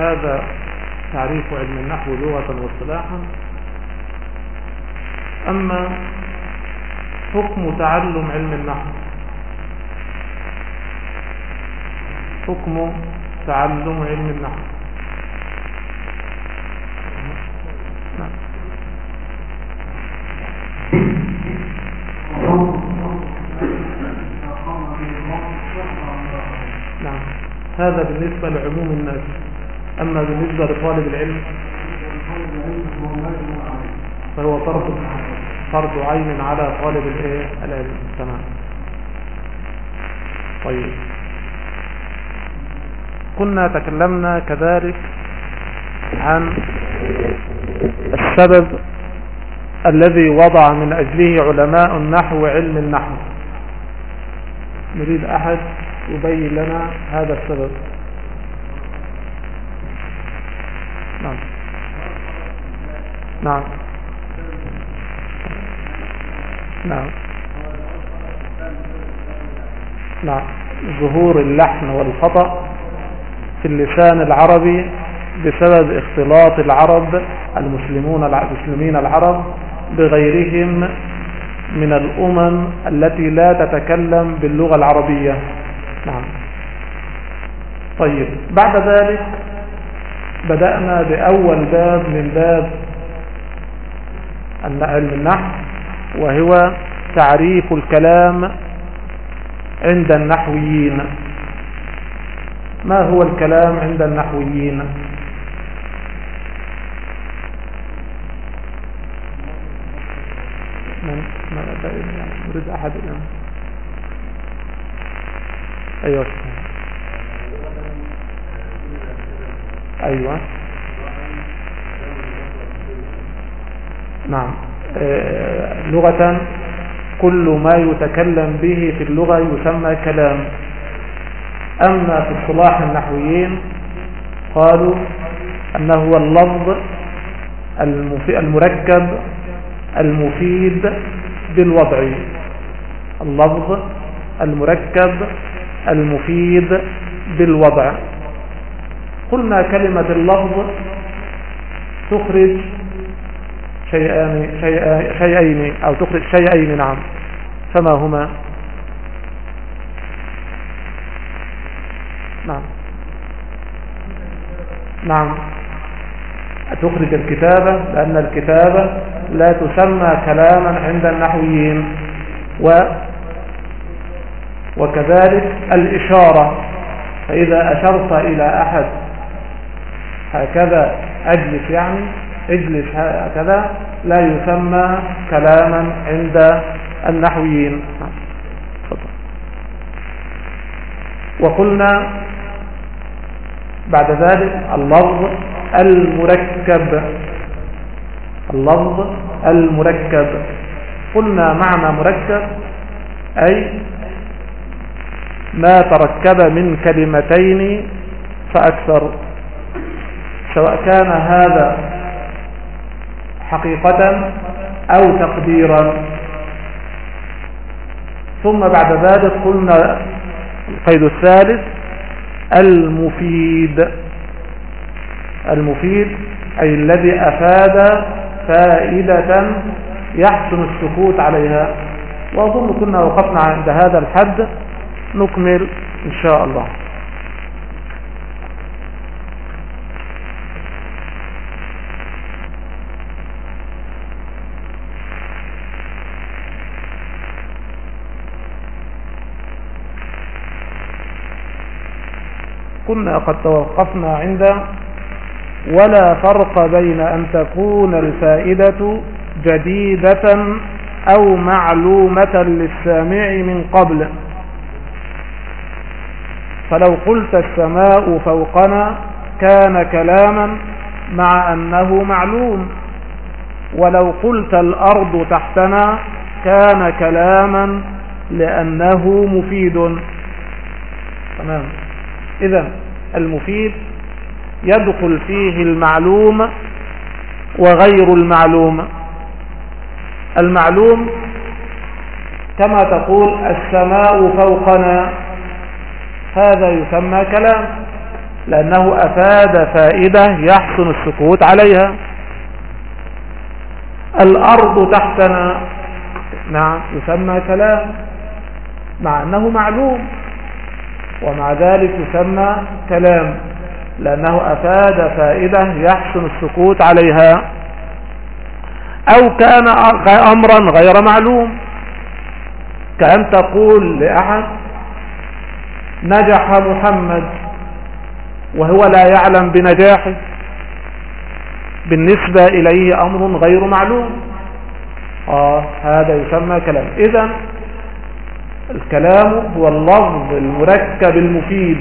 هذا تعريف علم النحو لغة واصطلاحا. أما حكم تعلم علم النحو حكم تعلم علم النحو. نعم. هذا بالنسبة لعموم الناس. أما بالنسبة لطالب العلم فهو فرض فرض عين على طالب العلم. تمام. طيب. كنا تكلمنا كذلك عن السبب الذي وضع من أجله علماء النحو علم النحو. نريد أحد يبين لنا هذا السبب. نعم. نعم. نعم. نعم. ظهور اللحن والخطأ في اللسان العربي بسبب اختلاط العرب المسلمون المسلمين العرب بغيرهم من الأمم التي لا تتكلم باللغة العربية. نعم. طيب. بعد ذلك بدأنا بأول باب من باب علم النحو وهو تعريف الكلام عند النحويين ما هو الكلام عند النحويين من من يريد أحد أيوة أيوة. نعم. آه لغة كل ما يتكلم به في اللغة يسمى كلام. أما في اصطلاح النحويين قالوا أنه هو اللفظ المركب المفيد بالوضع. اللفظ المركب المفيد بالوضع. قلنا كلمة اللفظ تخرج شيئان شيئين أو تخرج شيئين نعم. فما هما؟ نعم. نعم. تخرج الكتابة لأن الكتابة لا تسمى كلاما عند النحويين. و وكذلك الإشارة. فإذا أشرت إلى أحد هكذا أجلس يعني اجلس هكذا. لا يسمى كلاما عند النحويين. وقلنا بعد ذلك اللفظ المركب. اللفظ المركب. قلنا معنى مركب أي ما تركب من كلمتين فأكثر. سواء كان هذا حقيقة أو تقديرا. ثم بعد ذلك قلنا القيد الثالث المفيد. المفيد أي الذي أفاد فائدة يحسن السكوت عليها. وأظن كنا وقفنا عند هذا الحد. نكمل إن شاء الله. كنا قد توقفنا عند ولا فرق بين أن تكون الفائدة جديدة أو معلومة للسامع من قبل. فلو قلت السماء فوقنا كان كلاما مع أنه معلوم ولو قلت الأرض تحتنا كان كلاما لأنه مفيد. تمام. إذا المفيد يدخل فيه المعلوم وغير المعلوم. المعلوم كما تقول السماء فوقنا هذا يسمى كلام لأنه أفاد فائدة يحسن السكوت عليها. الأرض تحتنا نعم يسمى كلام مع أنه معلوم. ومع ذلك يسمى كلام لأنه أفاد فائدة يحسن السكوت عليها. أو كان أمرا غير معلوم. كأن تقول لأحد نجح محمد وهو لا يعلم بنجاحه. بالنسبة إليه أمر غير معلوم. آه هذا يسمى كلام. إذا الكلام هو اللفظ المركب المفيد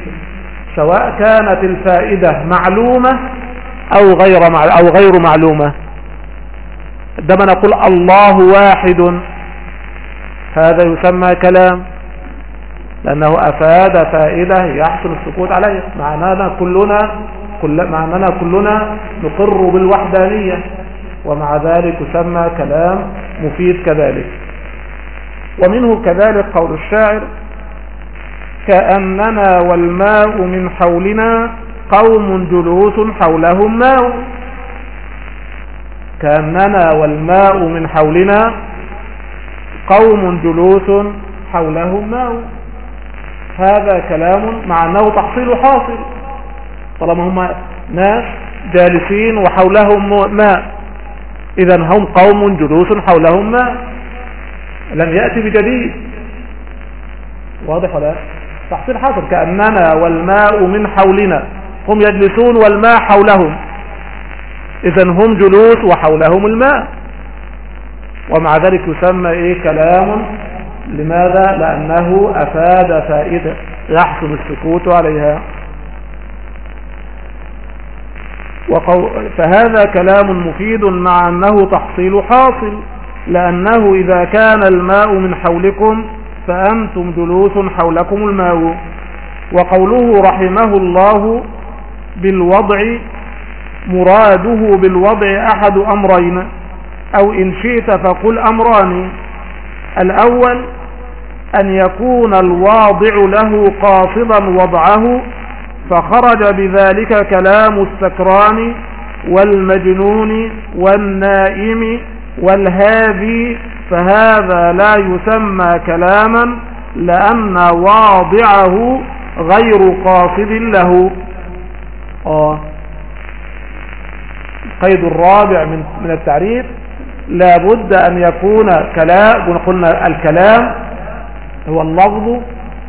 سواء كانت الفائدة معلومة أو غير أو غير معلومة. عندما نقول الله واحد هذا يسمى كلام لأنه أفاد فائدة يحسن السكوت عليه. معنانا كلنا كل معنانا كلنا نقر بالوحدانية ومع ذلك يسمى كلام مفيد كذلك. ومنه كذلك قول الشاعر كأننا والماء من حولنا قوم جلوس حولهم ماء. كأننا والماء من حولنا قوم جلوس حولهم ماء. هذا كلام مع أنه تحصيل حاصل. طالما هم ناس جالسين وحولهم ماء إذا هم قوم جلوس حولهم ماء. لم يأتي بجديد. واضح ولا تحصيل حاصل. كأننا والماء من حولنا. هم يجلسون والماء حولهم. إذا هم جلوس وحولهم الماء. ومع ذلك يسمى إيه؟ كلام. لماذا؟ لأنه أفاد فائدة يحسن السكوت عليها. فهذا كلام مفيد مع أنه تحصيل حاصل. لأنه إذا كان الماء من حولكم فأنتم جلوس حولكم الماء. وقوله رحمه الله بالوضع مراده بالوضع أحد أمرين أو إن شئت فقل أمران. الأول أن يكون الواضع له قاصدا وضعه فخرج بذلك كلام السكران والمجنون والنائم والهادي فهذا لا يسمى كلاما لأن واضعه غير قاصد له. آه. القيد الرابع من من التعريف لابد أن يكون كلام قلنا الكلام هو اللفظ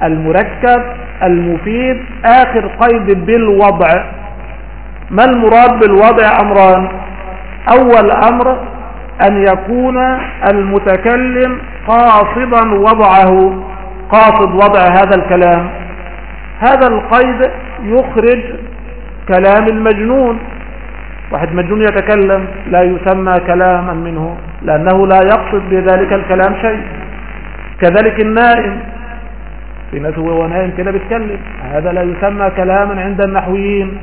المركب المفيد. آخر قيد بالوضع. ما المراد بالوضع أمران؟ أول أمر أن يكون المتكلم قاصدا وضعه قاصد وضع هذا الكلام. هذا القيد يخرج كلام المجنون. واحد مجنون يتكلم لا يسمى كلاما منه لأنه لا يقصد بذلك الكلام شيء. كذلك النائم في ناس هو نائم كده بيتكلم هذا لا يسمى كلاما عند النحويين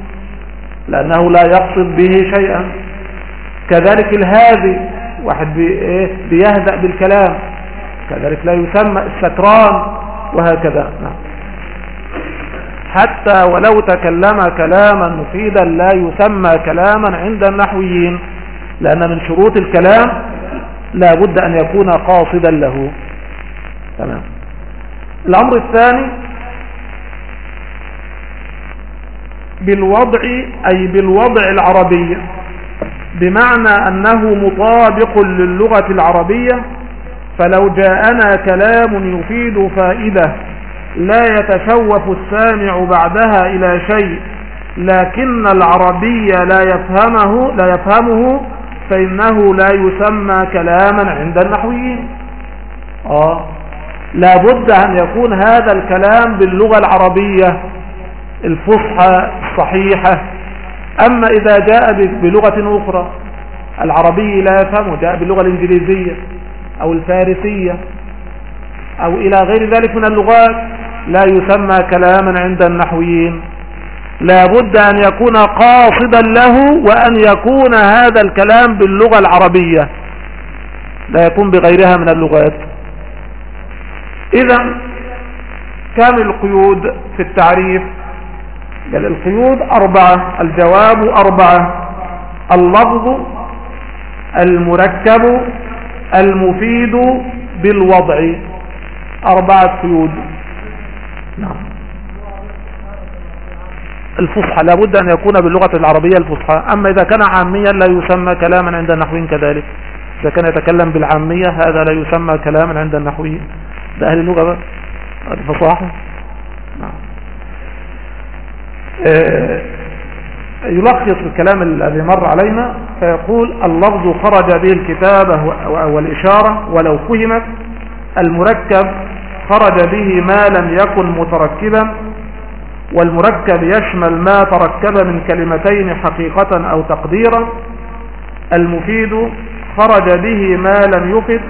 لأنه لا يقصد به شيئا. كذلك الهادي واحد إيه بيهدأ بالكلام. كذلك لا يسمى السكران وهكذا. نعم. حتى ولو تكلم كلاما مفيدا لا يسمى كلاما عند النحويين لأن من شروط الكلام لا بد أن يكون قاصدا له. تمام. الأمر الثاني بالوضع أي بالوضع العربي. بمعنى أنه مطابق للغة العربية فلو جاءنا كلام يفيد فائدة لا يتشوف السامع بعدها إلى شيء لكن العربي لا يفهمه لا يفهمه فإنه لا يسمى كلاما عند النحويين. آه. لابد أن يكون هذا الكلام باللغة العربية الفصحى الصحيحة أما إذا جاء بلغة أخرى العربي لا يفهمه جاء باللغة الإنجليزية أو الفارسية أو إلى غير ذلك من اللغات لا يسمى كلاما عند النحويين. لا بد أن يكون قاصدا له وأن يكون هذا الكلام باللغة العربية. لا يكون بغيرها من اللغات. إذا كم القيود في التعريف. القيود أربعة الجواب أربعة اللفظ المركب المفيد بالوضع. أربعة قيود. نعم. الفصحى لابد أن يكون باللغة العربية الفصحى. أما إذا كان عاميا لا يسمى كلاما عند النحوين كذلك. إذا كان يتكلم بالعامية هذا لا يسمى كلاما عند النحويين ده أهل اللغة الفصاحة نعم آه، يلخص الكلام الذي مر علينا فيقول اللفظ خرج به الكتابة والإشارة ولو فهمت المركب خرج به ما لم يكن متركبا والمركب يشمل ما تركب من كلمتين حقيقة أو تقديرا المفيد خرج به ما لم يفد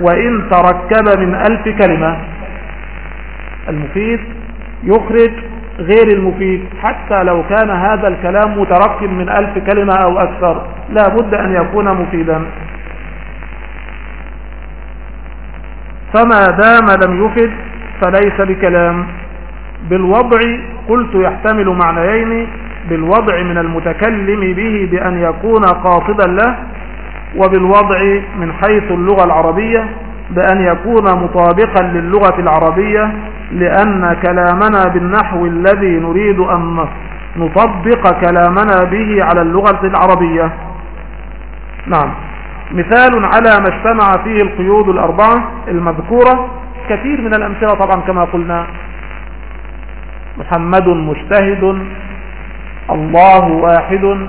وإن تركب من ألف كلمة. المفيد يخرج غير المفيد حتى لو كان هذا الكلام متركب من ألف كلمة أو أكثر لا بد أن يكون مفيدا. فما دام لم يفد فليس بكلام. بالوضع قلت يحتمل معنيين بالوضع من المتكلم به بأن يكون قاصدا له وبالوضع من حيث اللغة العربية بأن يكون مطابقا للغة العربية لأن كلامنا بالنحو الذي نريد أن نطبق كلامنا به على اللغة العربية. نعم. مثال على ما اجتمع فيه القيود الأربعة المذكورة. كثير من الأمثلة طبعا كما قلنا. محمد مجتهد الله واحد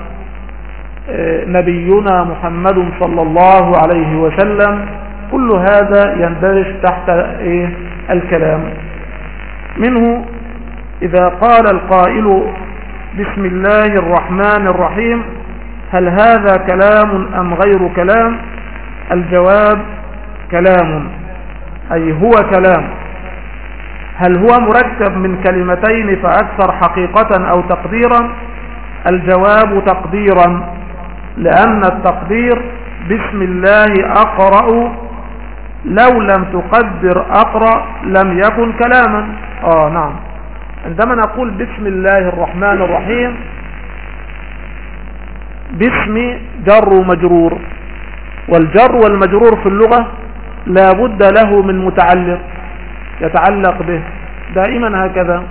نبينا محمد صلى الله عليه وسلم. كل هذا يندرج تحت إيه؟ الكلام. منه إذا قال القائل بسم الله الرحمن الرحيم هل هذا كلام أم غير كلام؟ الجواب كلام أي هو كلام. هل هو مركب من كلمتين فأكثر حقيقة أو تقديرا؟ الجواب تقديرا لأن التقدير بسم الله أقرأ لو لم تقدر أقرأ لم يكن كلاما. آه نعم. عندما نقول بسم الله الرحمن الرحيم باسم جر ومجرور. والجر والمجرور في اللغة لا بد له من متعلق يتعلق به. دائما هكذا.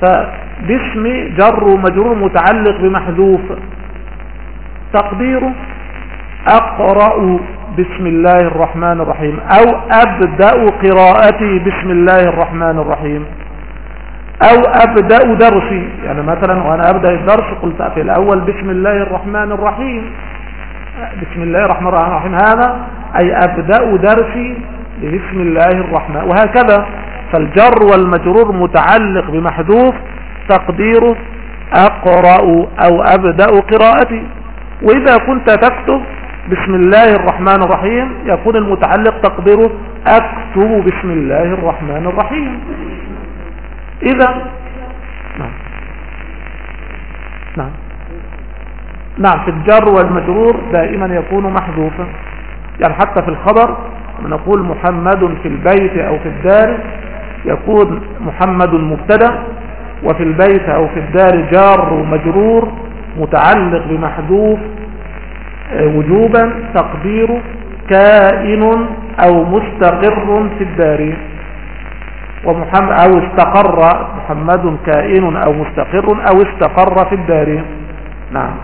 فباسم جر ومجرور متعلق بمحذوف. تقديره أقرأ. بسم الله الرحمن الرحيم. أو أبدأ قراءتي بسم الله الرحمن الرحيم. أو أبدأ درسي. يعني مثلا وأنا أبدأ الدرس قلت في الأول بسم الله الرحمن الرحيم. بسم الله الرحمن الرحيم. هذا أي أبدأ درسي بسم الله الرحمن. وهكذا. فالجر والمجرور متعلق بمحذوف تقديره أقرأ أو أبدأ قراءتي. وإذا كنت تكتب بسم الله الرحمن الرحيم. يكون المتعلق تقديره أكتب بسم الله الرحمن الرحيم. إذا نعم. نعم. نعم في الجر والمجرور دائما يكون محذوفا. يعني حتى في الخبر نقول محمد في البيت أو في الدار يكون محمد مبتدأ وفي البيت أو في الدار جار ومجرور متعلق بمحذوف وجوبا تقديره كائن أو مستقر في الدار ومحمد أو استقر محمد كائن أو مستقر أو استقر في الدار نعم.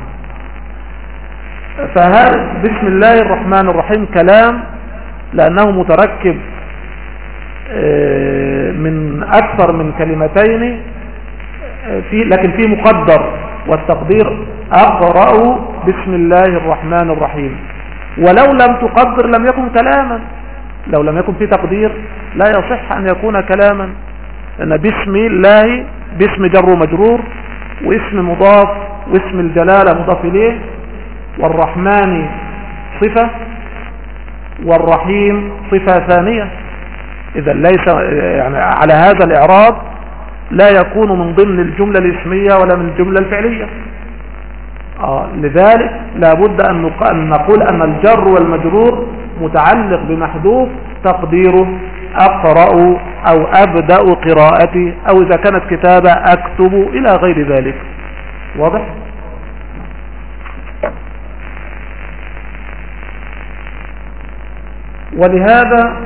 فهذا بسم الله الرحمن الرحيم كلام؟ لأنه متركب آه، من أكثر من كلمتين آه، في لكن في مقدر. والتقدير أقرأ بسم الله الرحمن الرحيم. ولو لم تقدر لم يكن كلاما. لو لم يكن في تقدير لا يصح أن يكون كلاما. لأن باسم الله باسم جر ومجرور واسم مضاف واسم الجلالة مضاف إليه. والرحمن صفة والرحيم صفة ثانية. إذا ليس يعني على هذا الإعراب لا يكون من ضمن الجملة الاسمية ولا من الجملة الفعلية آه لذلك لابد أن نقول أن الجر والمجرور متعلق بمحذوف تقديره أقرأ أو أبدأ قراءتي أو إذا كانت كتابة أكتب إلى غير ذلك واضح؟ ولهذا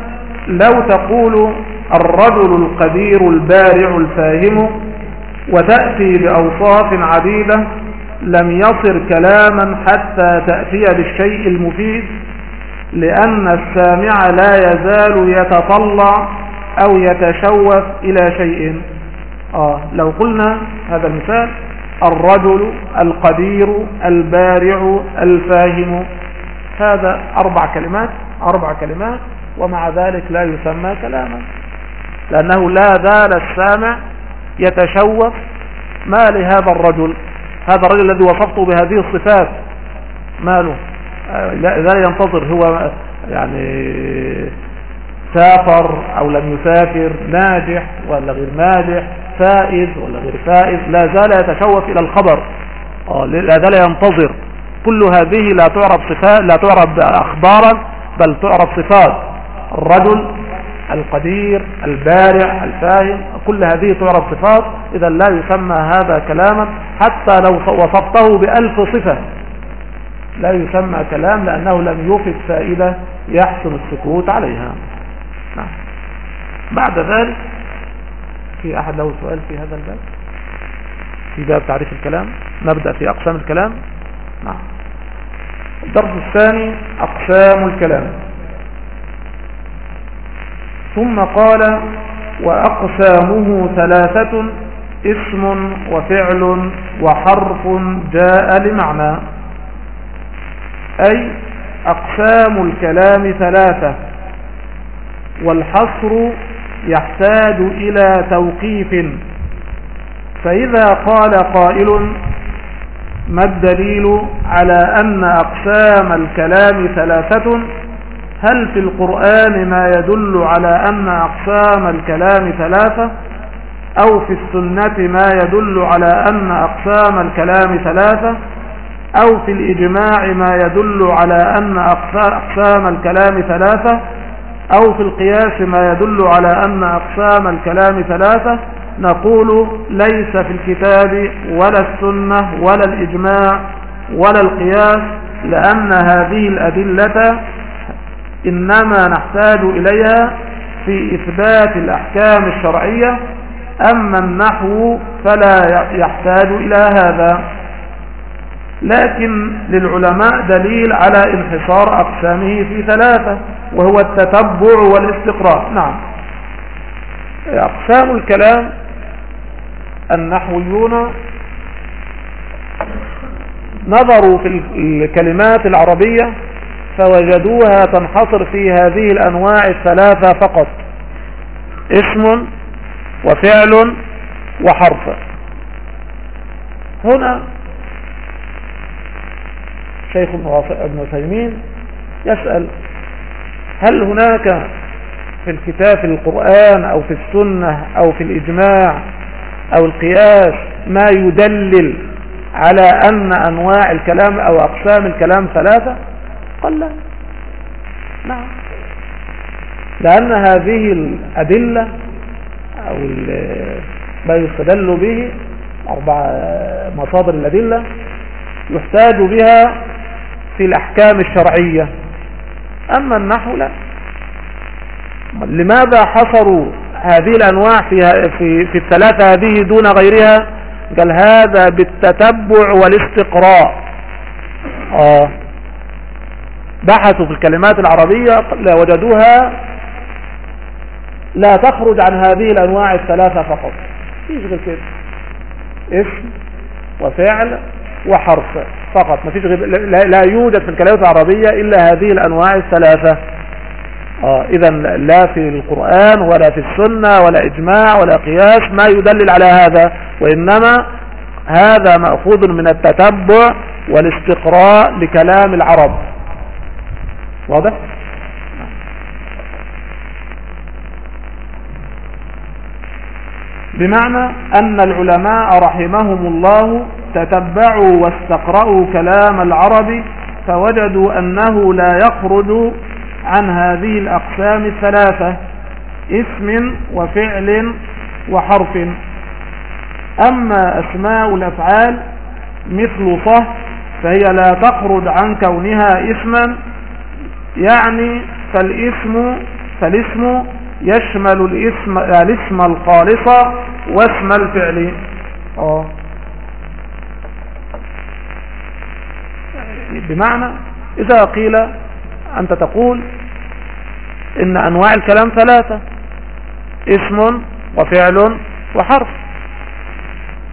لو تقول الرجل القدير البارع الفاهم وتأتي بأوصاف عديدة لم يصر كلاما حتى تأتي بالشيء المفيد لأن السامع لا يزال يتطلع أو يتشوف إلى شيء. آه لو قلنا هذا المثال الرجل القدير البارع الفاهم. هذا أربع كلمات أربع كلمات ومع ذلك لا يسمى كلاما. لأنه لا زال السامع يتشوف ما لهذا الرجل هذا الرجل الذي وصفته بهذه الصفات. ماله؟ لا ينتظر هو يعني سافر أو لم يسافر ناجح ولا غير ناجح فائز ولا غير فائز لا زال يتشوف إلى الخبر. آه، لا زال ينتظر. كل هذه لا تعرف صفات لا تعرف أخبارا بل تعرف صفات. الرجل القدير البارع الفاهم كل هذه تعرف صفات. اذا لا يسمى هذا كلاما حتى لو وصفته بألف صفة. لا يسمى كلام لأنه لم يفد فائدة يحسن السكوت عليها. نعم. بعد ذلك في أحد له سؤال في هذا الباب؟ في باب تعريف الكلام؟ نبدأ في أقسام الكلام؟ نعم. الدرس الثاني أقسام الكلام. ثم قال وأقسامه ثلاثة اسم وفعل وحرف جاء لمعنى. أي أقسام الكلام ثلاثة والحصر يحتاج إلى توقيف. فإذا قال قائل ما الدليل على أن أقسام الكلام ثلاثة؟ هل في القرآن ما يدل على أن أقسام الكلام ثلاثة؟ أو في السنة ما يدل على أن أقسام الكلام ثلاثة؟ أو في الإجماع ما يدل على أن أقسام الكلام ثلاثة؟ أو في القياس ما يدل على أن أقسام الكلام ثلاثة؟ نقول ليس في الكتاب ولا السنة ولا الإجماع ولا القياس لأن هذه الأدلة إنما نحتاج إليها في إثبات الأحكام الشرعية. أما النحو فلا يحتاج إلى هذا. لكن للعلماء دليل على انحصار أقسامه في ثلاثة وهو التتبع والاستقراء نعم. أقسام الكلام النحويون نظروا في الكلمات العربية فوجدوها تنحصر في هذه الأنواع الثلاثة فقط. اسم وفعل وحرف. هنا شيخ ابن تيمين يسأل هل هناك في الكتاب في القرآن أو في السنة أو في الإجماع أو القياس ما يدلل على أن أنواع الكلام أو أقسام الكلام ثلاثة؟ لا نعم. لأن هذه الأدلة أو ما يستدل به أربع مصادر الأدلة يحتاج بها في الأحكام الشرعية. أما النحو لا. لماذا حصروا هذه الأنواع في, في, في الثلاثة هذه دون غيرها؟ قال هذا بالتتبع والاستقراء. آه. بحثوا في الكلمات العربية وجدوها لا تخرج عن هذه الأنواع الثلاثة فقط. فيش غير كده. اسم وفعل وحرف فقط. ما فيش غير لا يوجد في الكلمات العربية إلا هذه الأنواع الثلاثة. آه إذا لا في القرآن ولا في السنة ولا إجماع ولا قياس ما يدلل على هذا وإنما هذا مأخوذ من التتبع والاستقراء لكلام العرب. واضح؟ بمعنى أن العلماء رحمهم الله تتبعوا واستقرأوا كلام العرب فوجدوا أنه لا يخرج عن هذه الأقسام الثلاثة اسم وفعل وحرف. أما أسماء الأفعال مثل صه فهي لا تخرج عن كونها اسما يعني فالاسم فالاسم يشمل الاسم الاسم الخالص واسم الفعل. آه. بمعنى إذا قيل أنت تقول إن أنواع الكلام ثلاثة اسم وفعل وحرف.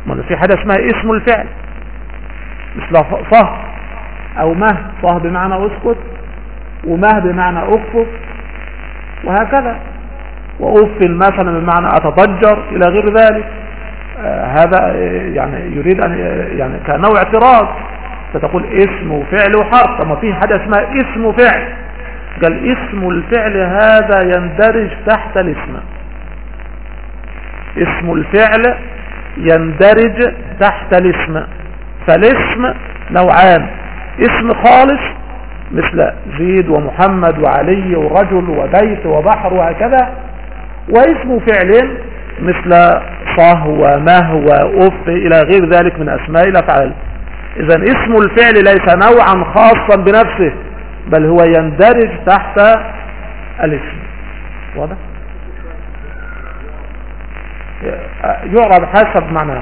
ما في حاجة اسمها اسم الفعل. مثل صه أو مه صه بمعنى اسكت. ومه بمعنى اكفف وهكذا. وأفل مثلا بمعنى أتضجر إلى غير ذلك. آه هذا يعني يريد أن يعني كنوع اعتراض. فتقول اسم وفعل وحرف. طب ما في حاجة اسمها اسم وفعل. قال اسم الفعل هذا يندرج تحت الاسم. اسم الفعل يندرج تحت الاسم. فالاسم نوعان. اسم خالص مثل زيد ومحمد وعلي ورجل وبيت وبحر وهكذا واسم فعل مثل صه ومه وأف إلى غير ذلك من أسماء الأفعال. إذا اسم الفعل ليس نوعا خاصا بنفسه بل هو يندرج تحت الاسم. واضح؟ يعرب حسب معنى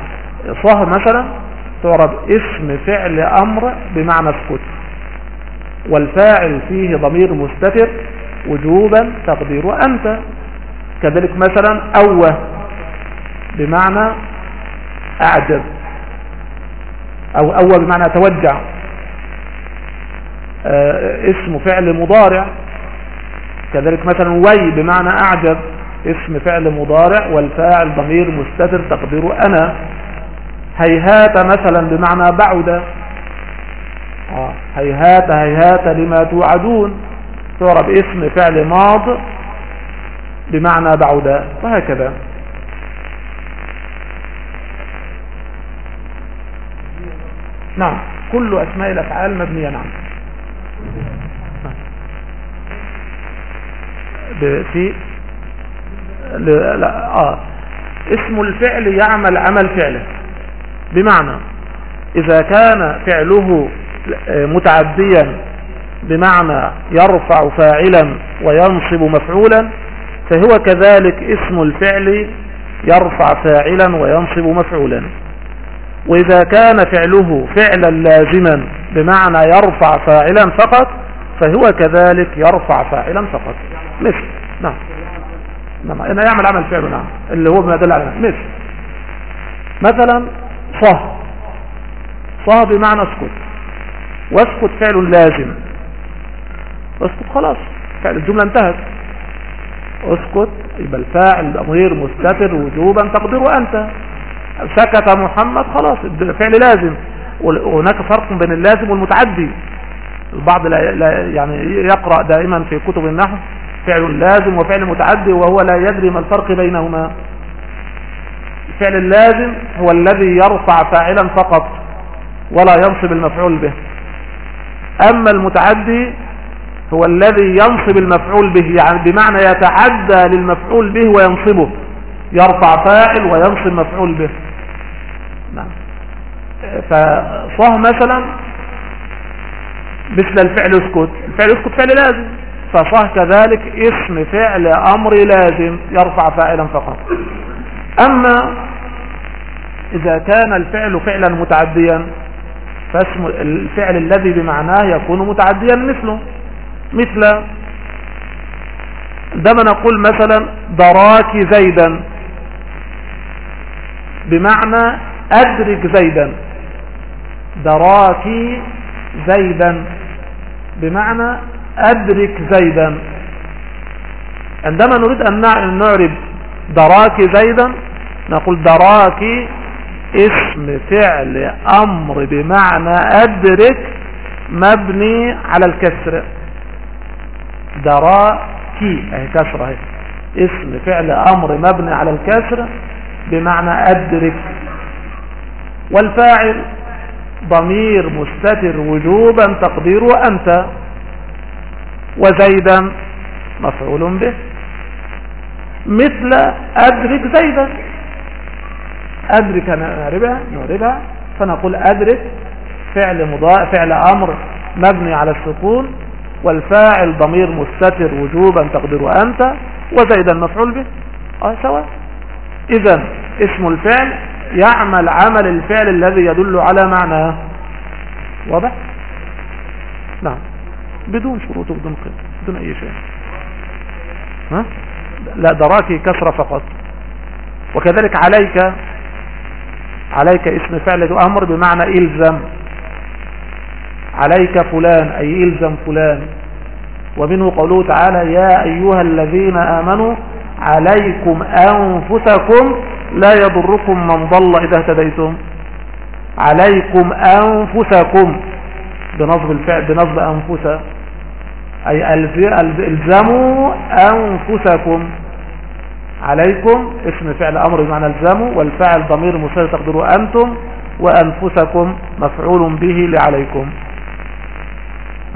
صه مثلا تعرب اسم فعل أمر بمعنى اسكت والفاعل فيه ضمير مستتر وجوبا تقدير أنت. كذلك مثلا أوه بمعنى أعجب أو أوه بمعنى توجع. آه اسم فعل مضارع. كذلك مثلا وي بمعنى أعجب اسم فعل مضارع والفاعل ضمير مستتر تقدير أنا. هيهات مثلا بمعنى بعد. هيهات هيهات لما توعدون. تعرب اسم فعل ماض بمعنى بعد وهكذا. نعم. كل أسماء الأفعال مبنية نعم. في لا آه. اسم الفعل يعمل عمل فعله. بمعنى إذا كان فعله متعديا بمعنى يرفع فاعلا وينصب مفعولا فهو كذلك اسم الفعل يرفع فاعلا وينصب مفعولا. وإذا كان فعله فعلا لازما بمعنى يرفع فاعلا فقط فهو كذلك يرفع فاعلا فقط. مثل نعم. نعم إنه يعمل عمل فعله نعم. اللي هو ما دل على مثل مثلا صه صه بمعنى اسكت. واسكت فعل لازم. اسكت خلاص فعل الجملة انتهت. اسكت يبقى الفاعل ضمير مستتر وجوبا تقدره أنت. سكت محمد خلاص الفعل لازم. وهناك فرق بين اللازم والمتعدي. البعض لا يعني يقرأ دائما في كتب النحو فعل لازم وفعل متعدي وهو لا يدري ما الفرق بينهما. الفعل اللازم هو الذي يرفع فاعلا فقط ولا ينصب المفعول به. أما المتعدي هو الذي ينصب المفعول به يعني بمعنى يتعدى للمفعول به وينصبه يرفع فاعل وينصب مفعول به. نعم. فصه مثلا مثل الفعل اسكت الفعل اسكت فعل لازم. فصه كذلك اسم فعل أمر لازم يرفع فاعلا فقط. أما إذا كان الفعل فعلا متعديا فاسم الفعل الذي بمعناه يكون متعديا مثله. مثل عندما نقول مثلا دراك زيدا بمعنى أدرك زيدا. دراكي زيدا بمعنى أدرك زيدا. عندما نريد أن نعرب دراك زيدا نقول دراك اسم فعل أمر بمعنى أدرك مبني على الكسر. دراكي أهي كسر أهي. اسم فعل أمر مبني على الكسر بمعنى أدرك. والفاعل ضمير مستتر وجوبا تقديره أنت. وزيدا مفعول به. مثل أدرك زيدا. أدرك نعربها نعربها فنقول أدرك فعل مضاء فعل أمر مبني على السكون والفاعل ضمير مستتر وجوبا تقدر أنت وزيدا مفعول به. آه سواء إذا اسم الفعل يعمل عمل الفعل الذي يدل على معناه واضح؟ نعم. بدون شروط وبدون قيد بدون أي شيء. ها؟ لا دراكي كسرة فقط. وكذلك عليك عليك اسم فعل أمر بمعنى إلزم. عليك فلان أي إلزم فلان. ومنه قوله تعالى يا أيها الذين آمنوا عليكم أنفسكم لا يضركم من ضل إذا اهتديتم. عليكم أنفسكم بنصب الفعل بنصب أنفس أي إلزموا أنفسكم. عليكم. اسم فعل أمر بمعنى الزموا والفعل ضمير مسلم تقدروا أنتم وأنفسكم مفعول به لعليكم.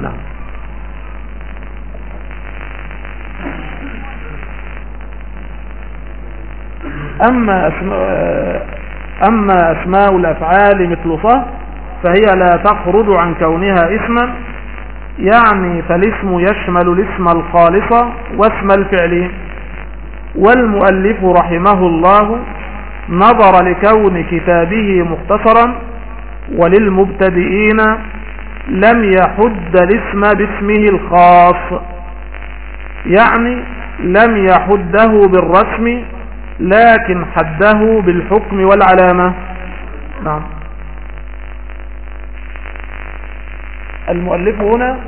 نعم. أما أسماء, أما أسماء الأفعال مثل صه فهي لا تخرج عن كونها اسما يعني فالاسم يشمل الاسم الخالص واسم الفعل. والمؤلف رحمه الله نظر لكون كتابه مختصرا وللمبتدئين لم يحد الاسم باسمه الخاص يعني لم يحده بالرسم لكن حده بالحكم والعلامة. نعم. المؤلف هنا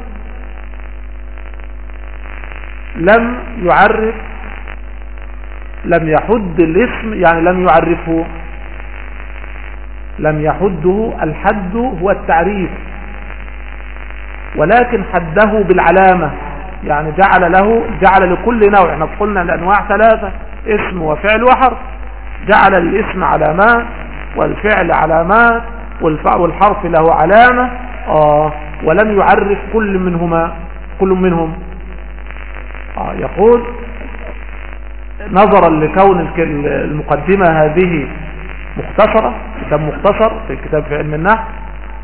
لم يعرف لم يحد الاسم يعني لم يعرفه. لم يحده الحد هو التعريف. ولكن حده بالعلامة يعني جعل له جعل لكل نوع إحنا قلنا الانواع ثلاثة اسم وفعل وحرف. جعل الاسم علامات والفعل علامات والحرف له علامة. آه ولم يعرف كل منهما كل منهم. آه يقول نظرا لكون المقدمة هذه مختصرة كتاب مختصر في كتاب في علم النحو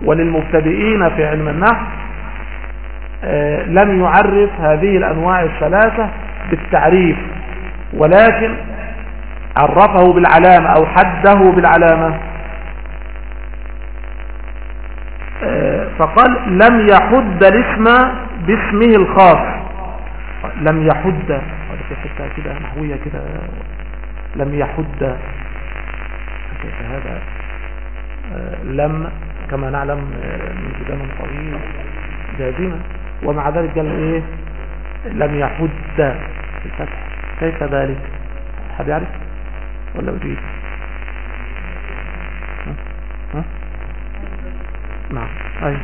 وللمبتدئين في علم النحو آه لم يعرف هذه الأنواع الثلاثة بالتعريف ولكن عرفه بالعلامة أو حده بالعلامة. آه، فقال لم يحد الاسم باسمه الخاص. لم يحد في حتة كده نحوية كده لم يحد هذا؟ آه، لم كما نعلم آه، من زمن طويل جازمة ومع ذلك قال إيه؟ لم يحد الفتح. كيف ذلك؟ حد يعرف؟ ولا؟ ها؟ نعم. أي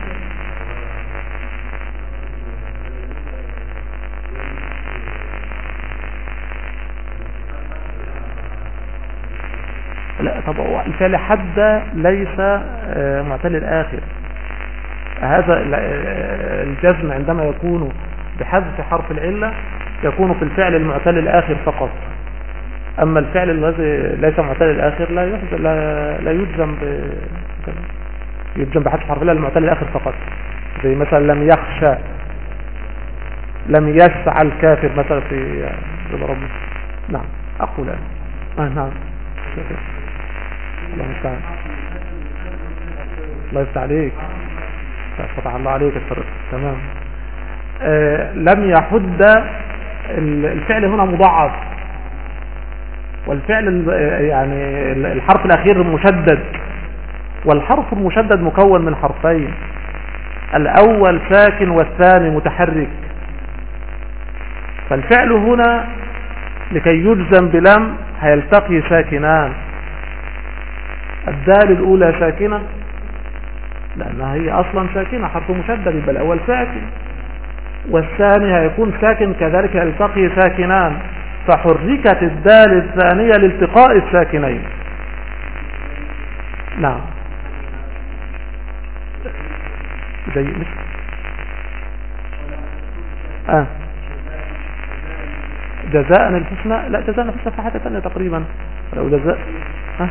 طب الفعل حد ليس آه، معتل الآخر. هذا آه، الجزم عندما يكون بحذف حرف العلة يكون في الفعل المعتل الآخر فقط. أما الفعل الذي ليس معتل الآخر لا لا, يجزم ب... يجزم بحذف حرف الله المعتل الآخر فقط. زي مثلا لم يخشى لم يسعى الكافر مثلا في رضا ربنا نعم أقول أنا. آه نعم. الله يستعان الله يفتح عليك. فتح الله عليك تمام. آه لم يحد الفعل هنا مضاعف. والفعل يعني الحرف الأخير مشدد. والحرف المشدد مكون من حرفين. الأول ساكن والثاني متحرك. فالفعل هنا لكي يجزم بلم هيلتقي ساكنان. الدال الأولى ساكنة؟ لأنها هي أصلا ساكنة حرف مشدد يبقى الأول ساكن. والثاني هيكون ساكن كذلك يلتقي ساكنان. فحركت الدال الثانية لالتقاء الساكنين. نعم. زي آه. جزاء الحسنى؟ لا جزاء الحسنى في حاجة ثانية تقريبا. لو جزاء ها؟ آه،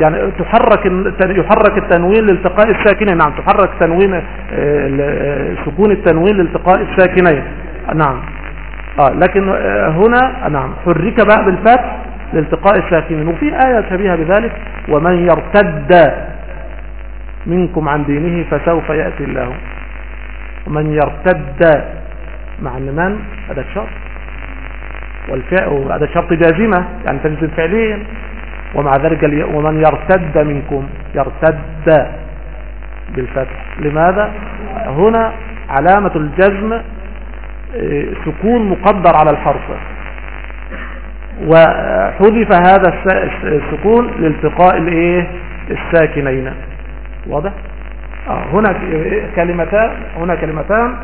يعني تحرك يحرك التنوين لالتقاء الساكنين. نعم تحرك تنوين آه، آه، سكون التنوين لالتقاء الساكنين. نعم. آه لكن هنا نعم حرك بقى بالفتح لالتقاء الساكنين. وفي آية شبيهة بذلك ومن يرتد منكم عن دينه فسوف يأتي الله. ومن يرتد مع أن من؟ هذا الشرط. والفعل هذا الشرط جازمة يعني تجزم فعليا ومع ذلك ومن يرتد منكم يرتد بالفتح. لماذا؟ هنا علامة الجزم آه، سكون مقدر على الحرف. وحذف هذا السكون لالتقاء الإيه؟ الساكنين. واضح؟ آه هنا كلمتان هنا كلمتان.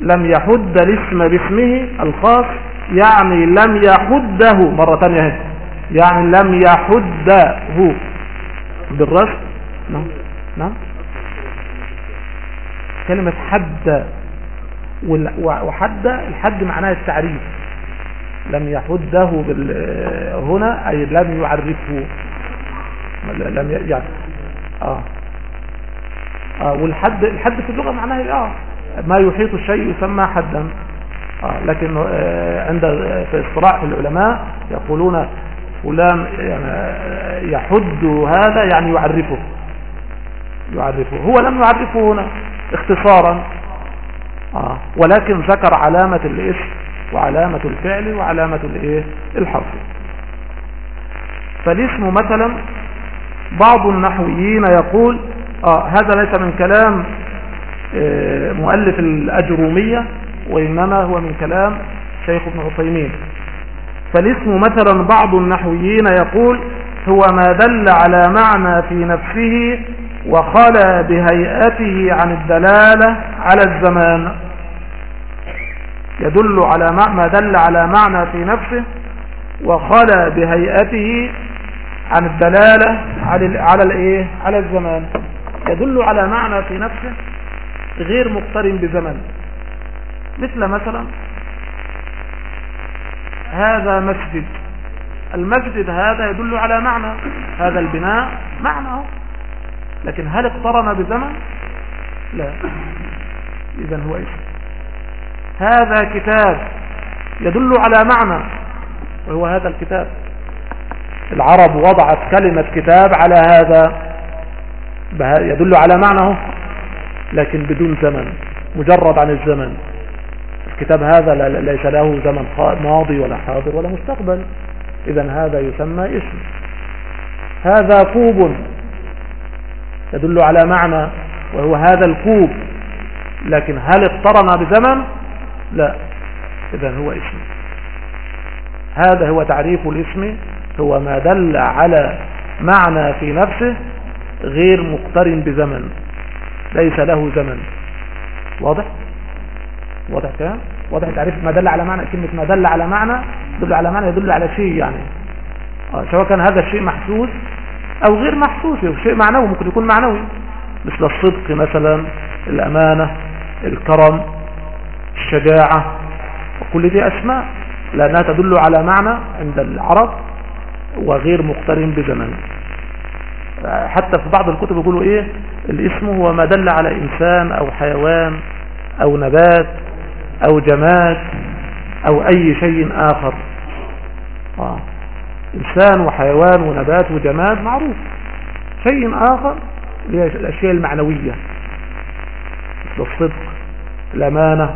لم يحد الاسم باسمه الخاص يعني لم يحده. مرة ثانية. يعني لم يحده. بالرسم نعم. نعم. كلمة حد وحد الحد معناه التعريف. لم يحده هنا أي لم يعرفه. لم يعني آه. آه والحد الحد في اللغة معناه آه. ما يحيط الشيء يسمى حدا. آه لكن آه عند في اصطلاح العلماء يقولون فلان يحد هذا يعني يعرفه. يعرفه. هو لم يعرفه هنا اختصارا. آه. ولكن ذكر علامة الإسم وعلامة الفعل وعلامة الإيه؟ الحرف. فالإسم مثلا بعض النحويين يقول آه هذا ليس من كلام آه مؤلف الأجرومية وإنما هو من كلام شيخ ابن عثيمين. فالاسم مثلا بعض النحويين يقول هو ما دل على معنى في نفسه وخلى بهيئته عن الدلالة على الزمان. يدل على ما دل على معنى في نفسه وخلى بهيئته عن الدلالة على على الايه؟ على الزمان. يدل على معنى في نفسه غير مقترن بزمن. مثل مثلا هذا مسجد. المسجد هذا يدل على معنى. هذا البناء معنى. لكن هل اقترن بزمن؟ لا. اذا هو اسم هذا كتاب يدل على معنى وهو هذا الكتاب. العرب وضعت كلمة كتاب على هذا يدل على معنى لكن بدون زمن مجرد عن الزمن. الكتاب هذا ليس له زمن ماضي ولا حاضر ولا مستقبل. اذا هذا يسمى اسم. هذا كوب يدل على معنى وهو هذا الكوب. لكن هل اقترن بزمن؟ لا. اذا هو اسم. هذا هو تعريف الاسم. هو ما دل على معنى في نفسه غير مقترن بزمن. ليس له زمن. واضح؟ واضح كلام؟ واضح تعريف ما دل على معنى كلمة ما دل على معنى يدل على معنى يدل على شيء يعني. آه، سواء كان هذا الشيء محسوس أو غير محسوس شيء معنوي ممكن يكون معنوي. مثل الصدق مثلا الأمانة الكرم الشجاعة وكل دي أسماء. لأنها تدل على معنى عند العرب وغير مقترن بزمن. حتى في بعض الكتب يقولوا إيه؟ الاسم هو ما دل على إنسان أو حيوان أو نبات. أو جماد أو أي شيء آخر. آه. إنسان وحيوان ونبات وجماد معروف. شيء آخر الأشياء المعنوية. مثل الصدق الأمانة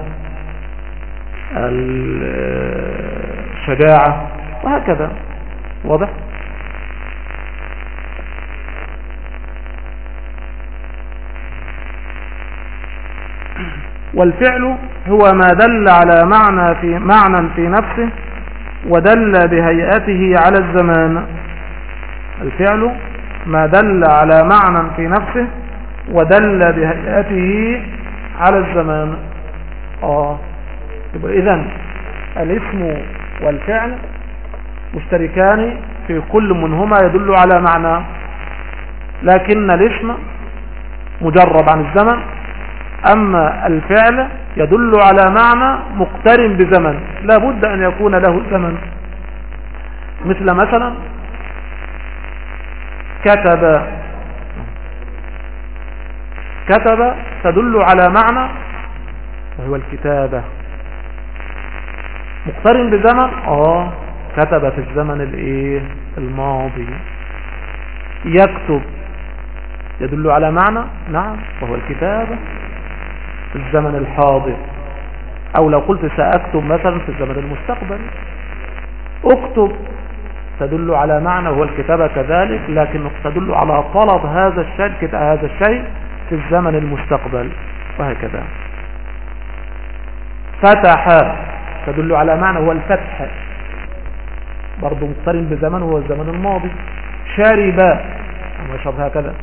الشجاعة وهكذا. واضح؟ والفعل هو ما دل على معنى في معنى في نفسه ودل بهيئته على الزمان. الفعل ما دل على معنى في نفسه ودل بهيئته على الزمان. يبقى اذا الاسم والفعل مشتركان في كل منهما يدل على معنى لكن الاسم مجرد عن الزمن أما الفعل يدل على معنى مقترن بزمن. لا بد أن يكون له زمن. مثل مثلا كتب كتب تدل على معنى وهو الكتابة. مقترن بزمن؟ آه كتب في الزمن الإيه؟ الماضي. يكتب. يدل على معنى؟ نعم وهو الكتابة. في الزمن الحاضر. أو لو قلت سأكتب مثلا في الزمن المستقبل. اكتب. تدل على معنى وهو الكتابة كذلك لكن تدل على طلب هذا الشيء هذا الشيء في الزمن المستقبل. وهكذا. فتح تدل على معنى هو الفتح برضو مقترن بزمن هو الزمن الماضي. شرب. يشرب هكذا.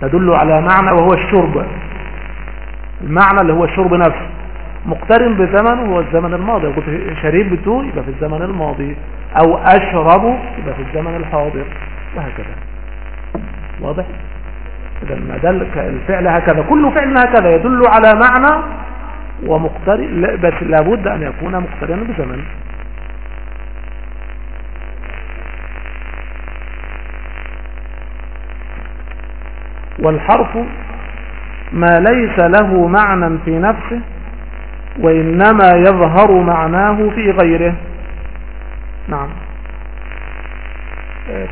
تدل على معنى وهو الشرب. المعنى اللي هو الشرب نفسه مقترن بزمن هو الزمن الماضي. قلت شربت يبقى في الزمن الماضي. أو أشرب يبقى في الزمن الحاضر. وهكذا. واضح؟ إذا ما دل الفعل هكذا. كل فعل هكذا يدل على معنى ومقترن. بس لابد أن يكون مقترنا بزمن. والحرف ما ليس له معنى في نفسه وإنما يظهر معناه في غيره. نعم.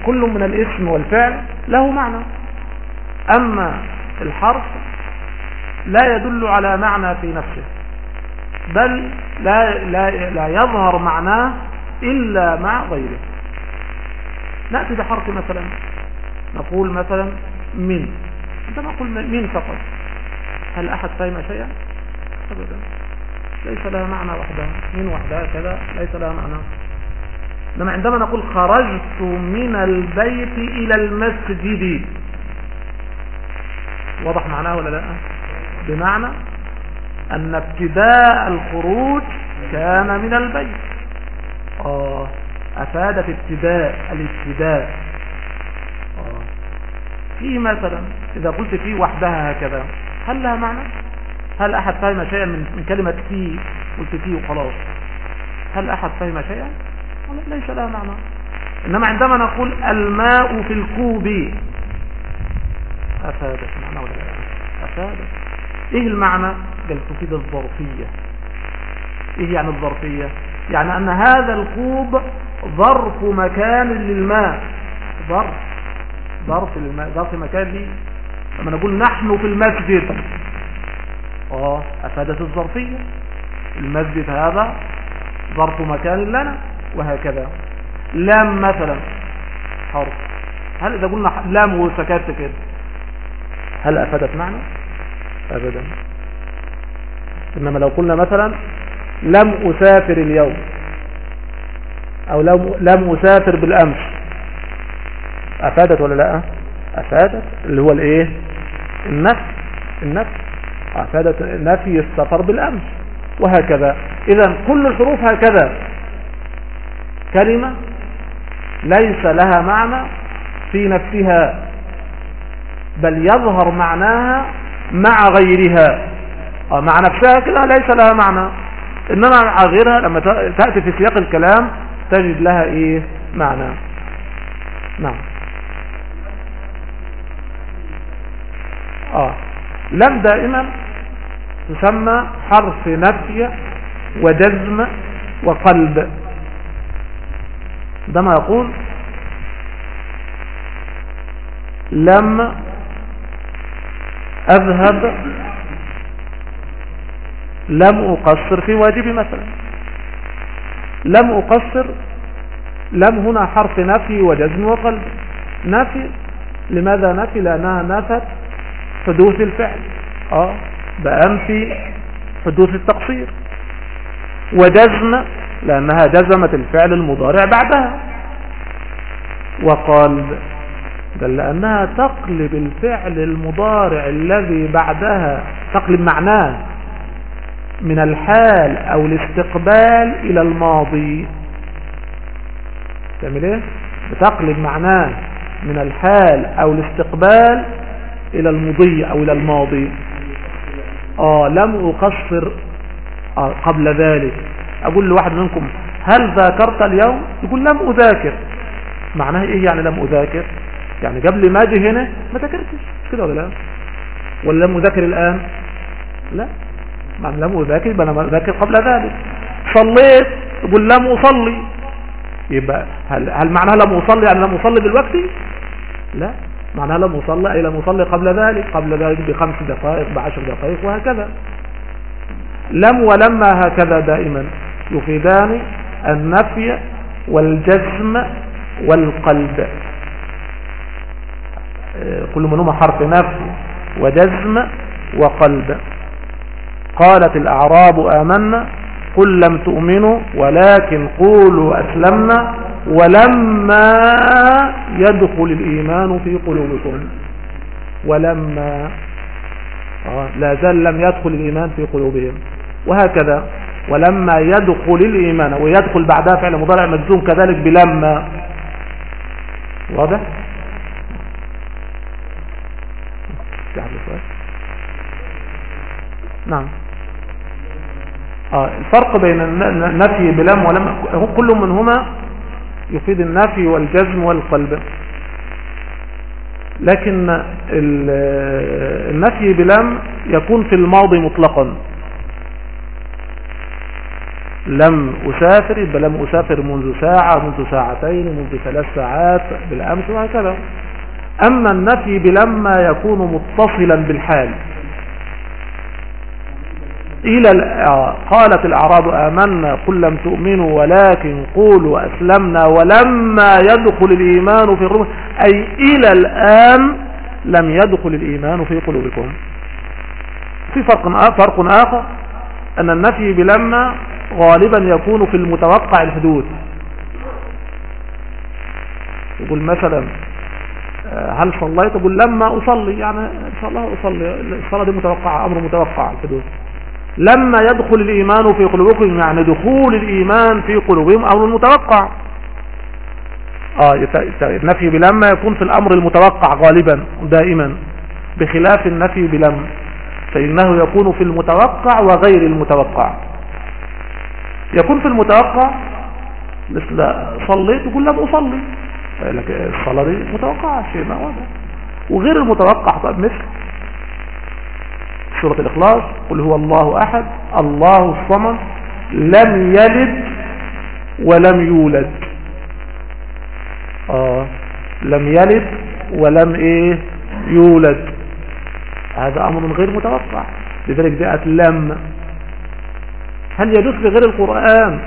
كل من الاسم والفعل له معنى. أما الحرف لا يدل على معنى في نفسه بل لا, لا, لا يظهر معناه إلا مع غيره. نأتي بحرف مثلا نقول مثلا من. عندما نقول من فقط. هل أحد فهم شيئا؟ أبدا. ليس لها معنى وحدها. من وحدها كذا ليس لها معنى. إنما عندما نقول خرجت من البيت إلى المسجد وضح معناه ولا لا؟ بمعنى أن ابتداء الخروج كان من البيت. آه أفادت ابتداء الابتداء. آه في مثلا إذا قلت في وحدها هكذا. هل لها معنى؟ هل أحد فهم شيئا من كلمة في قلت في وخلاص؟ هل أحد فهم شيئا؟ ليس لها معنى. إنما عندما نقول الماء في الكوب أفادت معنى ولا لا؟ أفادت. إيه المعنى؟ قال تفيد الظرفية. إيه يعني الظرفية؟ يعني أن هذا الكوب ظرف مكان للماء. ظرف. ظرف للماء. ظرف مكان لما نقول نحن في المسجد. آه أفادت الظرفية. المسجد هذا ظرف مكان لنا وهكذا. لام مثلا. حرف. هل إذا قلنا لام وسكت كده هل أفادت معنى؟ ابدا. إنما لو قلنا مثلا لم أسافر اليوم أو لم أسافر بالأمس. أفادت ولا لا؟ أفادت. اللي هو الإيه؟ النفي النفي أفادت نفي السفر بالأمس وهكذا. إذا كل الحروف هكذا. كلمة ليس لها معنى في نفسها بل يظهر معناها مع غيرها. مع نفسها كده ليس لها معنى. إنما مع غيرها لما تأتي في سياق الكلام تجد لها إيه؟ معنى. نعم. آه. لم دائما تسمى حرف نفي وجزم وقلب. عندما يقول لم أذهب لم أقصر في واجبي مثلا. لم أقصر لم هنا حرف نفي وجزم وقلب. نفي لماذا نفي؟ لأنها نفت حدوث الفعل. آه بأنفي حدوث التقصير. وجزم لأنها جزمت الفعل المضارع بعدها. وقال بل لأنها تقلب الفعل المضارع الذي بعدها تقلب معناه من الحال أو الاستقبال إلى الماضي. تعمل إيه؟ بتقلب معناه من الحال أو الاستقبال إلى المضي أو إلى الماضي. آه لم أقصر آه قبل ذلك. أقول لواحد منكم هل ذاكرت اليوم؟ يقول لم أذاكر. معناه إيه يعني لم أذاكر؟ يعني قبل ما أجي هنا ما ذاكرتش. كده ولا لا؟ ولا لم أذاكر الآن؟ لا. معنى لم أذاكر يبقى أنا أذاكر قبل ذلك. صليت يقول لم أصلي. يبقى هل, هل معناها لم أصلي؟ يعني لم أصلي دلوقتي لا. معناها لم اصلي أي لم اصلي قبل ذلك قبل ذلك بخمس دقائق بعشر دقائق وهكذا. لم ولما هكذا دائما. يفيدان النفي والجزم والقلب. كل منهما حرف نفي وجزم وقلب. قالت الأعراب آمنا قل لم تؤمنوا ولكن قولوا أسلمنا ولما يدخل الإيمان في قلوبكم ولما آه لا زال لم يدخل الإيمان في قلوبهم. وهكذا ولما يدخل الإيمان ويدخل بعدها فعل مضارع مجزوم كذلك بلما. واضح؟ نعم. آه الفرق بين النفي بلم ولم كل منهما يفيد النفي والجزم والقلب. لكن النفي بلم يكون في الماضي مطلقا. لم أسافر يبقى لم أسافر منذ ساعة منذ ساعتين منذ ثلاث ساعات بالأمس وهكذا. أما النفي بلما يكون متصلا بالحال. إلى قالت الأعراب آمنا قل لم تؤمنوا ولكن قولوا أسلمنا ولما يدخل الإيمان في قلوبكم أي إلى الآن لم يدخل الإيمان في قلوبكم. في فرق فرق آخر أن النفي بلما غالبا يكون في المتوقع الحدوث يقول مثلا هل صليت؟ يقول لما أصلي يعني إن شاء الله أصلي. الصلاة دي متوقعة أمر متوقع الحدوث لما يدخل الإيمان في قلوبكم يعني دخول الإيمان في قلوبهم أمر متوقع. آه النفي بلما يكون في الأمر المتوقع غالبا دائما بخلاف النفي بلم فإنه يكون في المتوقع وغير المتوقع. يكون في المتوقع مثل صليت يقول لم أصلي لك الصلاة دي متوقعة شيء ما وغير المتوقع طيب مثل سورة الإخلاص قل هو الله أحد الله الصمد لم يلد ولم يولد. آه لم يلد ولم إيه؟ يولد. هذا أمر غير متوقع. لذلك جاءت لم. هل يجوز في غير القرآن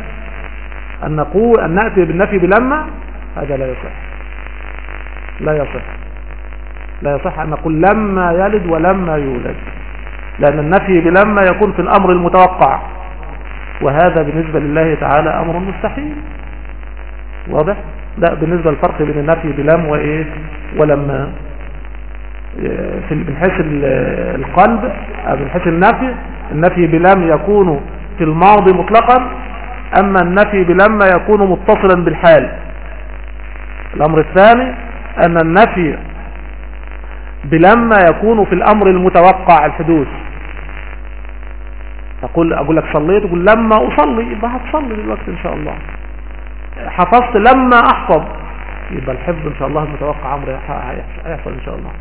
أن نقول أن نأتي بالنفي بلما هذا لا يصح. لا يصح. لا يصح أن نقول لما يلد ولما يولد. لأن النفي بلما يكون في الأمر المتوقع. وهذا بالنسبة لله تعالى أمر مستحيل. واضح؟ لا بالنسبة للفرق بين النفي بلم وإيه؟ ولما في من حيث القلب أو من حيث النفي النفي بلم يكون في الماضي مطلقا أما النفي بلما يكون متصلا بالحال. الأمر الثاني أن النفي بلما يكون في الأمر المتوقع الحدوث. تقول أقول لك صليت تقول لما أصلي يبقى هتصلي دلوقتي إن شاء الله. حفظت لما أحفظ. يبقى الحفظ إن شاء الله المتوقع أمر هيحصل إن شاء الله.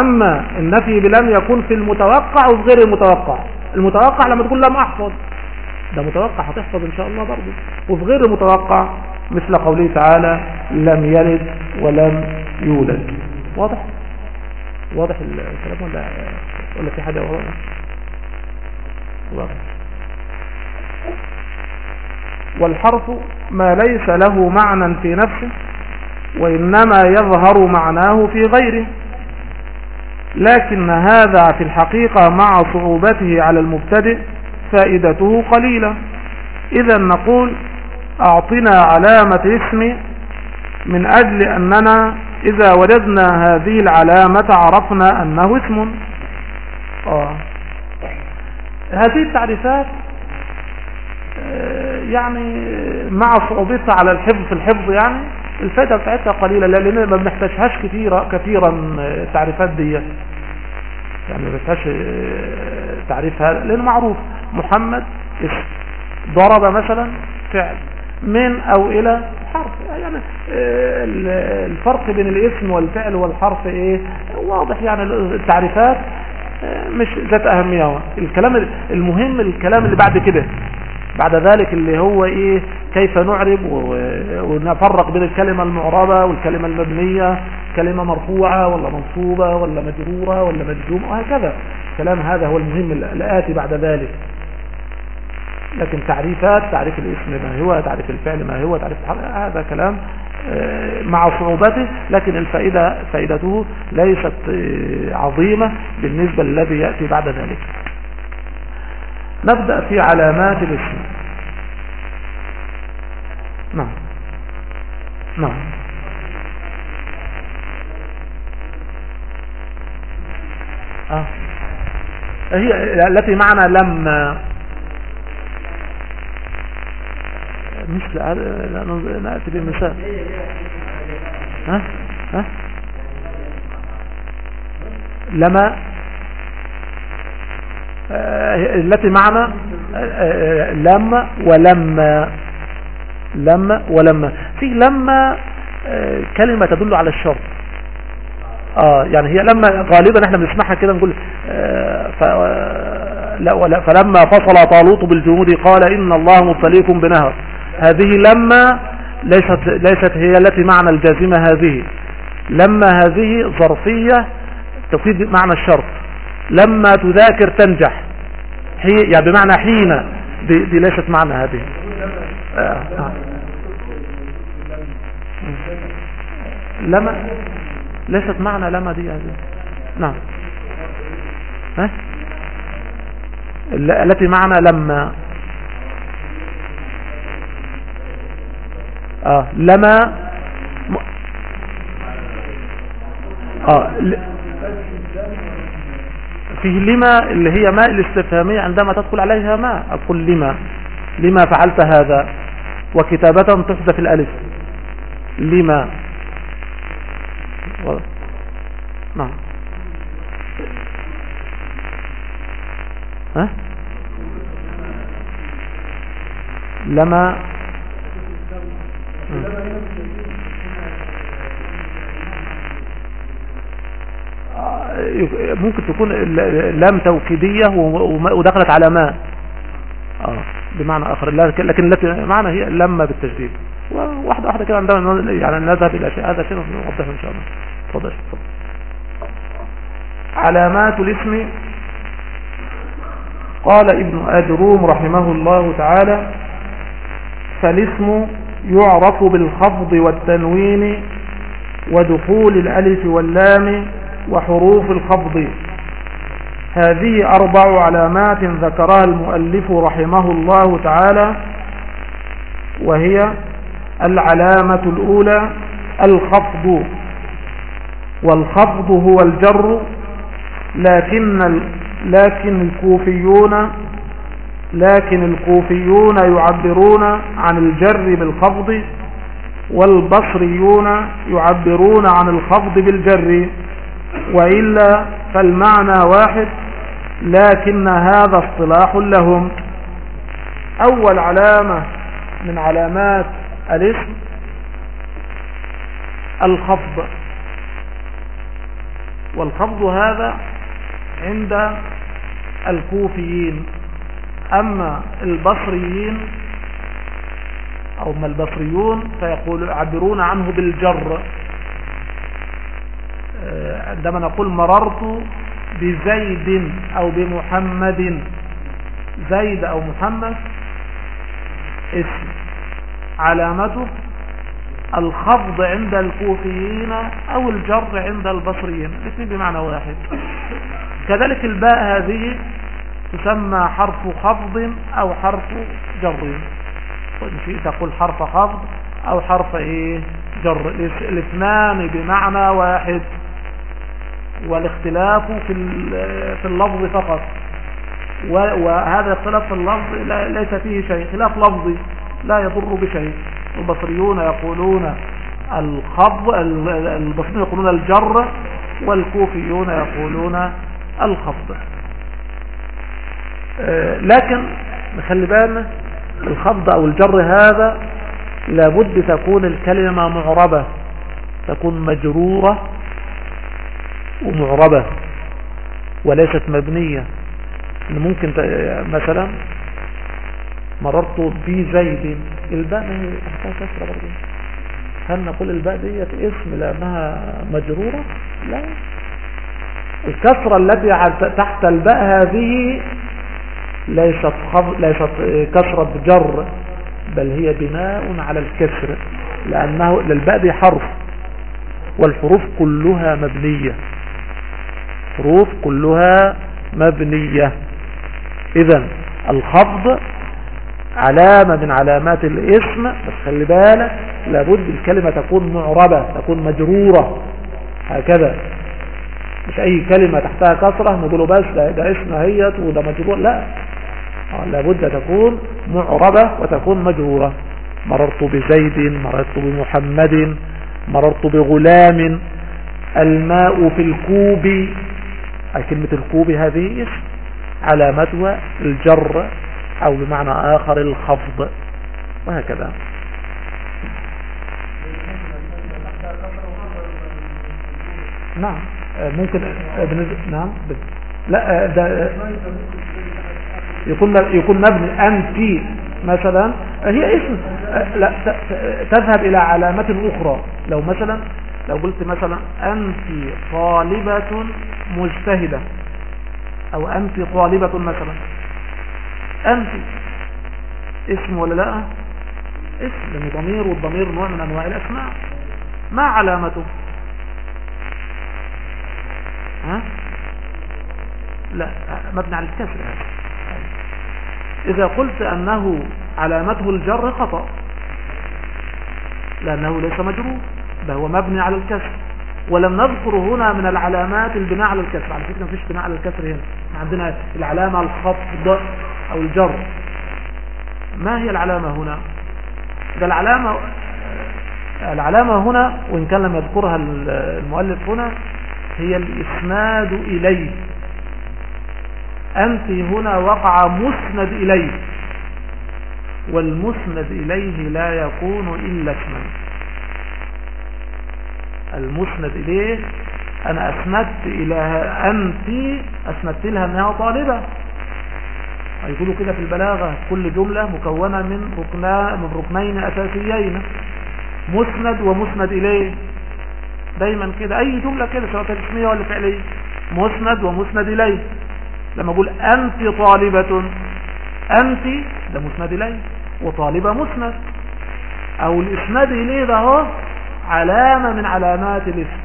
أما النفي بلم يكون في المتوقع وفي غير المتوقع. المتوقع لما تقول لم أحفظ. ده متوقع هتحفظ إن شاء الله برضه. وفي غير المتوقع مثل قوله تعالى لم يلد ولم يولد. واضح؟ واضح الكلام ولا ولا في حاجة؟ واضح والحرف ما ليس له معنى في نفسه وإنما يظهر معناه في غيره. لكن هذا في الحقيقة مع صعوبته على المبتدئ فائدته قليلة. إذا نقول أعطنا علامة اسم من أجل أننا إذا وجدنا هذه العلامة عرفنا أنه اسم. آه. هذه التعريفات يعني مع صعوبتها على الحفظ في الحفظ يعني الفائدة بتاعتها قليلة لأن ما بنحتاجهاش كثيرا كثيرا التعريفات دي. يعني ما فيهاش تعريف هذا. لأنه معروف محمد اسم. ضرب مثلا فعل. من أو إلى حرف. يعني الفرق بين الاسم والفعل والحرف إيه؟ واضح يعني التعريفات مش ذات أهمية. الكلام المهم الكلام اللي بعد كده بعد ذلك اللي هو إيه كيف نعرب ونفرق بين الكلمة المعربة والكلمة المبنية كلمة مرفوعة ولا منصوبة ولا مجرورة ولا مجزومة وهكذا. الكلام هذا هو المهم الآتي بعد ذلك. لكن تعريفات تعريف الاسم ما هو تعريف الفعل ما هو تعريف هذا كلام مع صعوبته لكن الفائدة فائدته ليست آه، عظيمة بالنسبة للذي يأتي بعد ذلك. نبدأ في علامات الاسم. نعم. نعم. آه. هي التي معنا لما مش نأتي بمثال ها؟ ها؟ لما آه، التي معنا آه، لما ولما لما ولما. في لما آه، كلمة تدل على الشرط. آه يعني هي لما غالبا إحنا بنسمعها كده نقول فلما فصل طالوت بالجنود قال إن الله مبتليكم بنهر. هذه لما ليست ليست هي التي معنى الجازمة هذه. لما هذه ظرفية تفيد معنى الشرط. لما تذاكر تنجح. هي يعني بمعنى حين. دي, دي ليست معنى هذه. آه. لما ليست معنى لما دي هذه. نعم. ها؟ التي معنى لما. آه لما آه فيه لما اللي هي ماء الاستفهامية عندما تدخل عليها ما أقول لما لما فعلت هذا؟ وكتابة تحذف الألف. لما. نعم. ها؟ لما ممكن تكون لام توكيدية ودخلت على ما. آه بمعنى آخر. لكن التي معنى هي لما بالتجديد. واحدة واحدة كده عندما يعني نذهب إلى شيء. هذا شيء نوضحه إن شاء الله. تفضل. علامات الاسم. قال ابن أدروم رحمه الله تعالى فالاسم يعرف بالخفض والتنوين ودخول الألف واللام وحروف الخفض. هذه أربع علامات ذكرها المؤلف رحمه الله تعالى وهي العلامة الأولى الخفض. والخفض هو الجر لكن لكن الكوفيون لكن الكوفيون يعبرون عن الجر بالخفض والبصريون يعبرون عن الخفض بالجر وإلا فالمعنى واحد لكن هذا اصطلاح لهم. أول علامة من علامات الاسم الخفض. والخفض هذا عند الكوفيين. أما البصريين أو ما البصريون فيقول يعبرون عنه بالجر. آه، عندما نقول مررت بزيد أو بمحمد. زيد أو محمد اسم. علامته الخفض عند الكوفيين أو الجر عند البصريين. الاثنين بمعنى واحد. كذلك الباء هذه تسمى حرف خفض أو حرف جر. شئت تقول حرف خفض أو حرف إيه؟ جر. الاثنان بمعنى واحد والاختلاف في في اللفظ فقط. وهذا الاختلاف في اللفظ ليس فيه شيء. خلاف لفظي لا يضر بشيء. البصريون يقولون الخفض البصريون يقولون الجر والكوفيون يقولون الخفض. لكن نخلي بالنا الخفض أو الجر هذا لابد تكون الكلمة معربة تكون مجرورة ومعربة وليست مبنية. ممكن مثلا مررت بزيد الباء تحتها كسرة برضه. هل نقول الباء ديت اسم لأنها مجرورة؟ لا. الكسرة التي تحت الباء هذه ليست, خف... ليست كسرة جر بل هي بناء على الكسر لأنه للباء دي حرف والحروف كلها مبنية. حروف كلها مبنية. إذا الخفض علامة من علامات الاسم بس خلي بالك لابد الكلمة تكون معربة تكون مجرورة. هكذا. مش أي كلمة تحتها كسرة نقوله بس ده, ده اسم هيت وده مجرور. لا. لابد تكون معربة وتكون مجرورة. مررت بزيد مررت بمحمد مررت بغلام. الماء في الكوب كلمة الكوب هذه؟ علامتها الجر أو بمعنى آخر الخفض. وهكذا. نعم. ممكن نعم لا ده يكون يكون مبني أنت مثلا هي اسم. لا تذهب إلى علامات أخرى. لو مثلا لو قلت مثلا أنت طالبة مجتهدة أو أنت طالبة مثلا. أنت. اسم ولا لا؟ اسم لأن ضمير والضمير نوع من أنواع الأسماء. ما علامته؟ ها؟ لا مبني على الكسر. هذا إذا قلت أنه علامته الجر خطأ لأنه ليس مجرور ده هو مبني على الكسر. ولم نذكر هنا من العلامات البناء على الكسر. على فكرة مفيش بناء على الكسر هنا. عندنا العلامة الخفض أو الجر. ما هي العلامة هنا؟ ده العلامة العلامة هنا وإن كان لم يذكرها المؤلف هنا هي الإسناد إليه. أنت هنا وقع مسند إليه والمسند إليه لا يكون إلا اسما المسند إليه أنا أسندت إلى أنت أسندت لها أنها طالبة. يقولوا كده في البلاغة كل جملة مكونة من ركنا من ركنين أساسيين مسند ومسند إليه. دايما كده أي جملة كده سواء كانت اسمية ولا فعلية مسند ومسند إليه. لما أقول أنت طالبة أنت ده مسند إليه وطالبة مسند. أو الإسناد إليه ده هو علامة من علامات الإسم.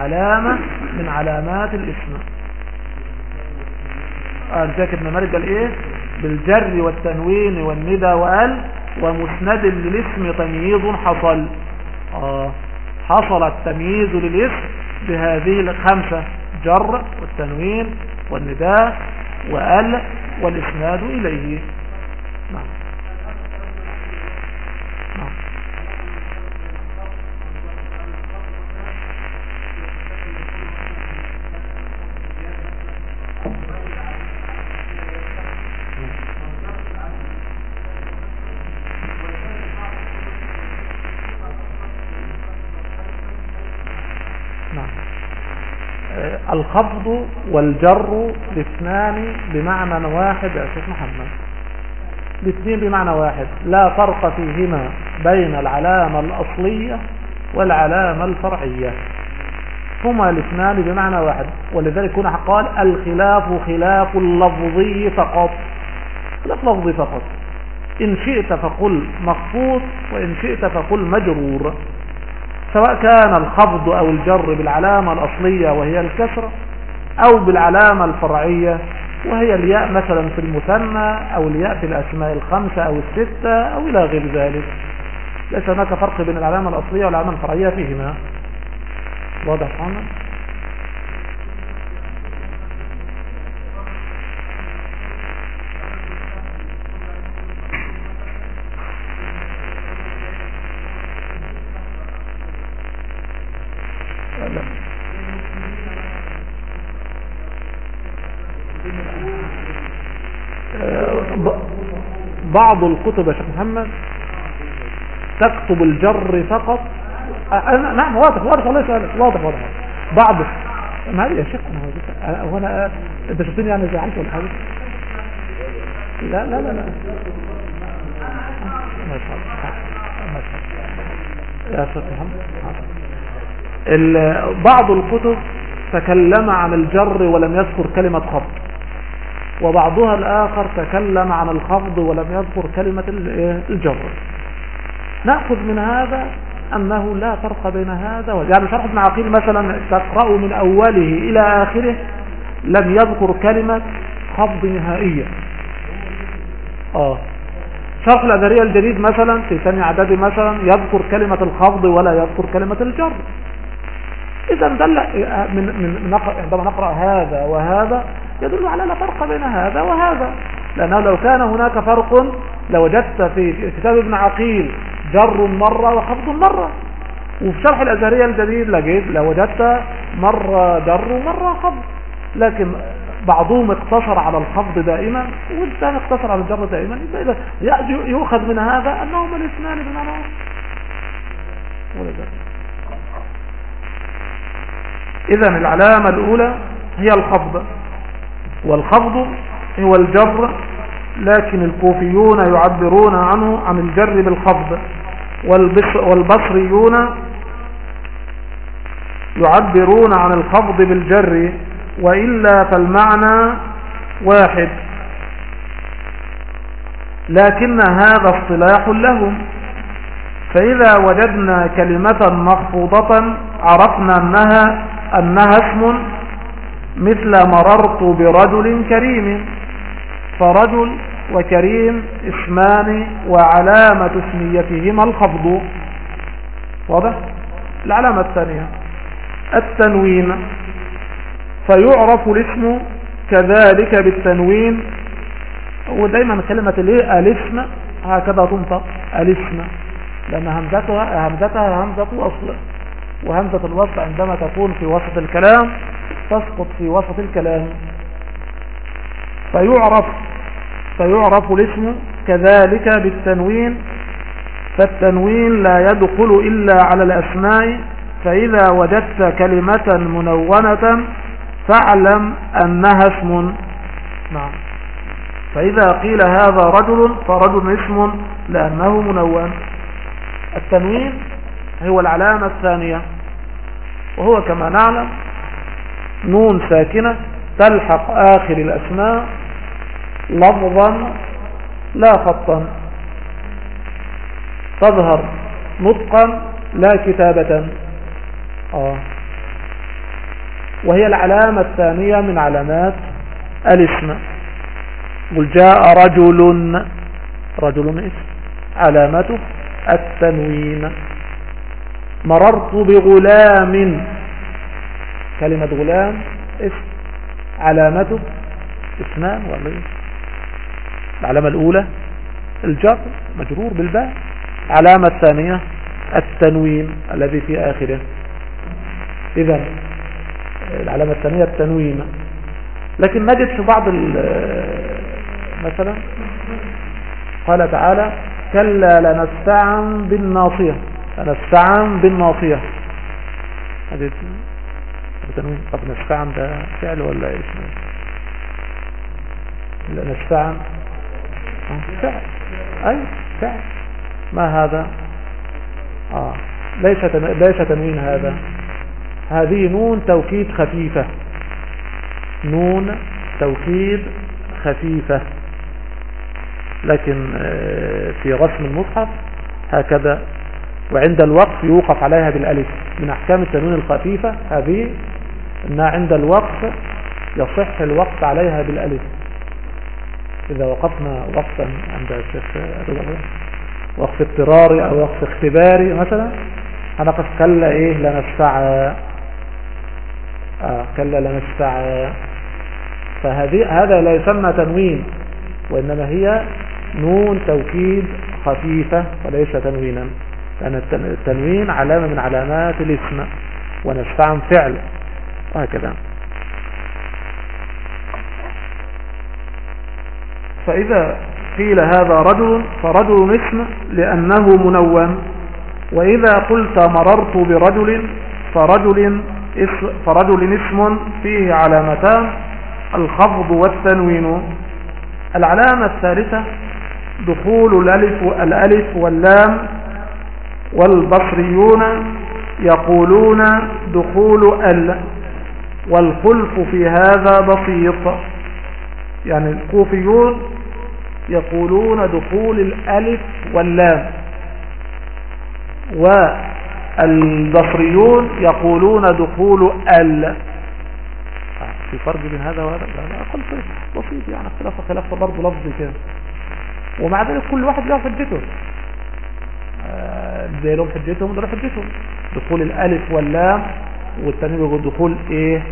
علامة من علامات الإسم. الزاك ابن مالك قال إيه؟ بالجر والتنوين والندى وقال ومسند للإسم تمييز حصل. آه حصل التمييز للإسم بهذه الخمسة. جر والتنوين والنداء وقال والإسناد إليه. نعم. الخفض والجر الاثنان بمعنى واحد يا شيخ محمد. الاثنين بمعنى واحد. لا فرق فيهما بين العلامة الأصلية والعلامة الفرعية. هما الاثنان بمعنى واحد. ولذلك هنا قال الخلاف خلاف اللفظي فقط. خلاف لفظي فقط. إن شئت فقل مخفوض وإن شئت فقل مجرور. سواء كان الخفض أو الجر بالعلامة الأصلية وهي الكسرة أو بالعلامة الفرعية وهي الياء مثلا في المثنى أو الياء في الأسماء الخمسة أو الستة أو إلى غير ذلك. ليس هناك فرق بين العلامة الأصلية والعلامة الفرعية فيهما. واضح محمد؟ بعض الكتب يا شيخ محمد تكتب الجر فقط. أنا نعم واضح واضح والله سؤالك واضح واضح. بعض ما يا شيخ أنا هو أنت شفتني يعني زعلت ولا حاجة؟ لا لا لا لا. ما شاء الله. ما شاء الله. يا شيخ محمد بعض الكتب تكلم عن الجر ولم يذكر كلمة خفض وبعضها الآخر تكلم عن الخفض ولم يذكر كلمة الجر. نأخذ من هذا أنه لا فرق بين هذا يعني شرح ابن عقيل مثلا تقرأ من أوله إلى آخره لم يذكر كلمة خفض نهائية آه. شرح الأدرية الجديد مثلا في ثاني عدد مثلا يذكر كلمة الخفض ولا يذكر كلمة الجر. إذا دل من من عندما نقرأ هذا وهذا يدل على لا فرق بين هذا وهذا. لأنه لو كان هناك فرق لوجدت في كتاب ابن عقيل جر مرة وخفض مرة. وفي شرح الأزهرية الجديد لقيت لوجدت مرة جر ومرة خفض. لكن بعضهم اقتصر على الخفض دائما والثاني اقتصر على الجر دائما. يؤخذ من هذا أنهما الاثنان بمعنى إذا العلامة الأولى هي الخفض. والخفض هو الجر لكن الكوفيون يعبرون عنه عن الجر بالخفض. والبصريون يعبرون عن الخفض بالجر وإلا فالمعنى واحد. لكن هذا اصطلاح لهم. فإذا وجدنا كلمة مخفوضة عرفنا أنها أنها اسم مثل مررت برجل كريم فرجل وكريم اسمان وعلامة اسميتهما الخفض. واضح؟ العلامة الثانية التنوين. فيعرف الاسم كذلك بالتنوين. ودايما كلمة الاسم هكذا تنطق الاسم. لأن همزتها همزتها همزة أصل وهمزة الوصل عندما تكون في وسط الكلام تسقط في وسط الكلام. فيعرف فيعرف الاسم كذلك بالتنوين. فالتنوين لا يدخل إلا على الأسماء. فإذا وجدت كلمة منونة فاعلم أنها اسم. نعم. فإذا قيل هذا رجل فرجل اسم لأنه منون. التنوين هو العلامة الثانية. وهو كما نعلم نون ساكنة تلحق آخر الأسماء لفظا لا خطا. تظهر نطقا لا كتابة. آه. وهي العلامة الثانية من علامات الاسم. قل جاء رجل رجل اسم علامته التنوين. مررت بغلام. كلمة غلام اسم. علامته اسمان ولا العلامة الأولى الجر مجرور بالباء. العلامة الثانية التنوين الذي في آخره. اذا العلامة الثانية التنوين. لكن نجد في بعض مثلا قال تعالى كلا لنستعن بالناصية. لنستعن بالناصية هذه تنوين طب نستعن ده فعل ولا اسم لا نستعن فعل. أي فعل. ما هذا؟ آه. ليس ليس تنوين هذا. هذه نون توكيد خفيفة. نون توكيد خفيفة. لكن آه، في رسم المصحف هكذا وعند الوقف يوقف عليها بالألف. من أحكام التنوين الخفيفة هذه انها عند الوقف يصح الوقف عليها بالألف. إذا وقفنا وقفا عند الشيخ وقف اضطراري أو وقف اختباري مثلا هنقف كلا إيه لنستعى آه كلا لنستعى فهذه هذا لا يسمى تنوين وإنما هي نون توكيد خفيفة وليس تنوينا. لأن التنوين علامة من علامات الاسم ونستعم فعل وهكذا. فإذا قيل هذا رجل فرجل اسم لأنه منون وإذا قلت مررت برجل فرجل اسم, فرجل اسم فيه علامتان الخفض والتنوين. العلامة الثالثة دخول الألف, الألف واللام والبصريون يقولون دخول ال والخلف في هذا بسيط. يعني الكوفيون يقولون دخول الألف واللام. والبصريون يقولون دخول ال. في فرق بين هذا وهذا؟ لا أقل بسيط يعني اختلاف خلاف برضه لفظي كده. ومع ذلك كل واحد له حجته. آه، زي لهم حجتهم وده حجتهم. دخول الألف واللام والثاني بيقول دخول إيه؟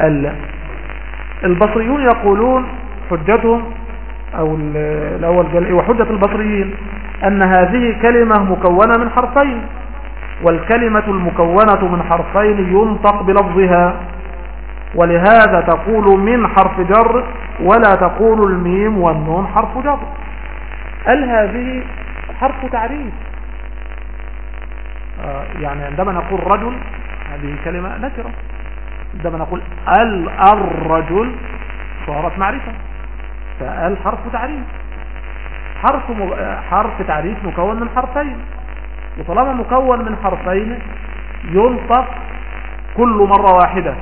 ال. البصريون يقولون حجتهم أو الأول قال إيه؟ وحجة البصريين أن هذه كلمة مكونة من حرفين والكلمة المكونة من حرفين ينطق بلفظها ولهذا تقول من حرف جر ولا تقول الميم والنون حرف جر. قال هذه حرف تعريف؟ يعني عندما نقول رجل هذه كلمة نكرة. عندما نقول الرجل صارت معرفة. فال حرف تعريف. حرف حرف تعريف مكون من حرفين. وطالما مكون من حرفين ينطق كل مرة واحدة.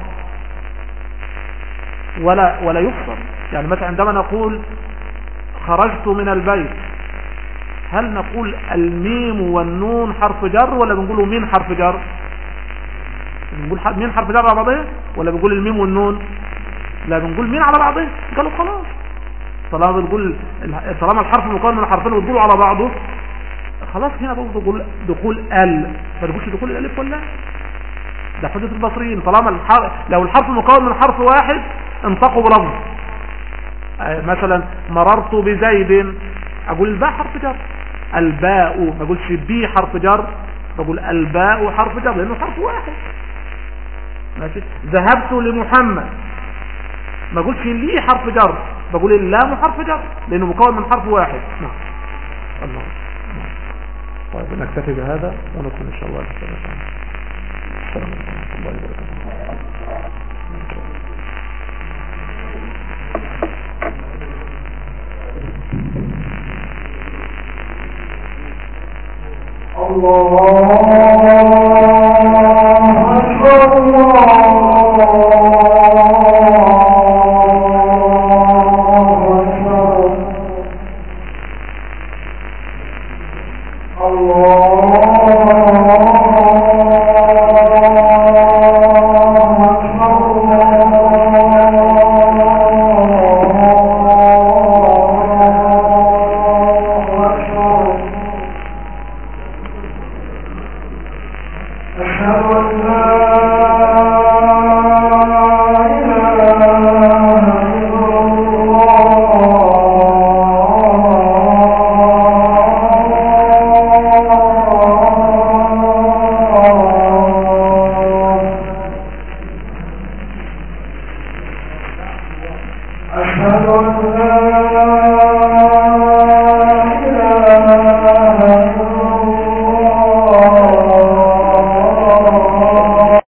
ولا ولا يفصل. يعني مثلا عندما نقول خرجت من البيت هل نقول الميم والنون حرف جر ولا بنقوله مين حرف جر؟ بنقول مين حرف جر على بعضه ولا بنقول الميم والنون؟ لا بنقول مين على بعضه. قالوا خلاص. طالما بنقول طالما الحرف مكون من حرفين وتقولوا على بعضه خلاص هنا برضه دخول دخول ال. ما تقولش دخول الألف ولا. ده حجة البصريين. طالما الحرف لو الحرف مكون من حرف واحد انطقوا بلفظ آه، مثلا مررت بزيد. أقول الباء حرف جر. الباء ما اقولش بي حرف جر بقول الباء حرف جر لأنه حرف واحد. ماشي؟ ذهبت لمحمد. ما اقولش لي حرف جر بقول اللام حرف جر لأنه مكون من حرف واحد. نعم. الله. طيب نكتفي بهذا ونكون إن شاء الله. السلام عليكم. ورحمه الله وبركاته الله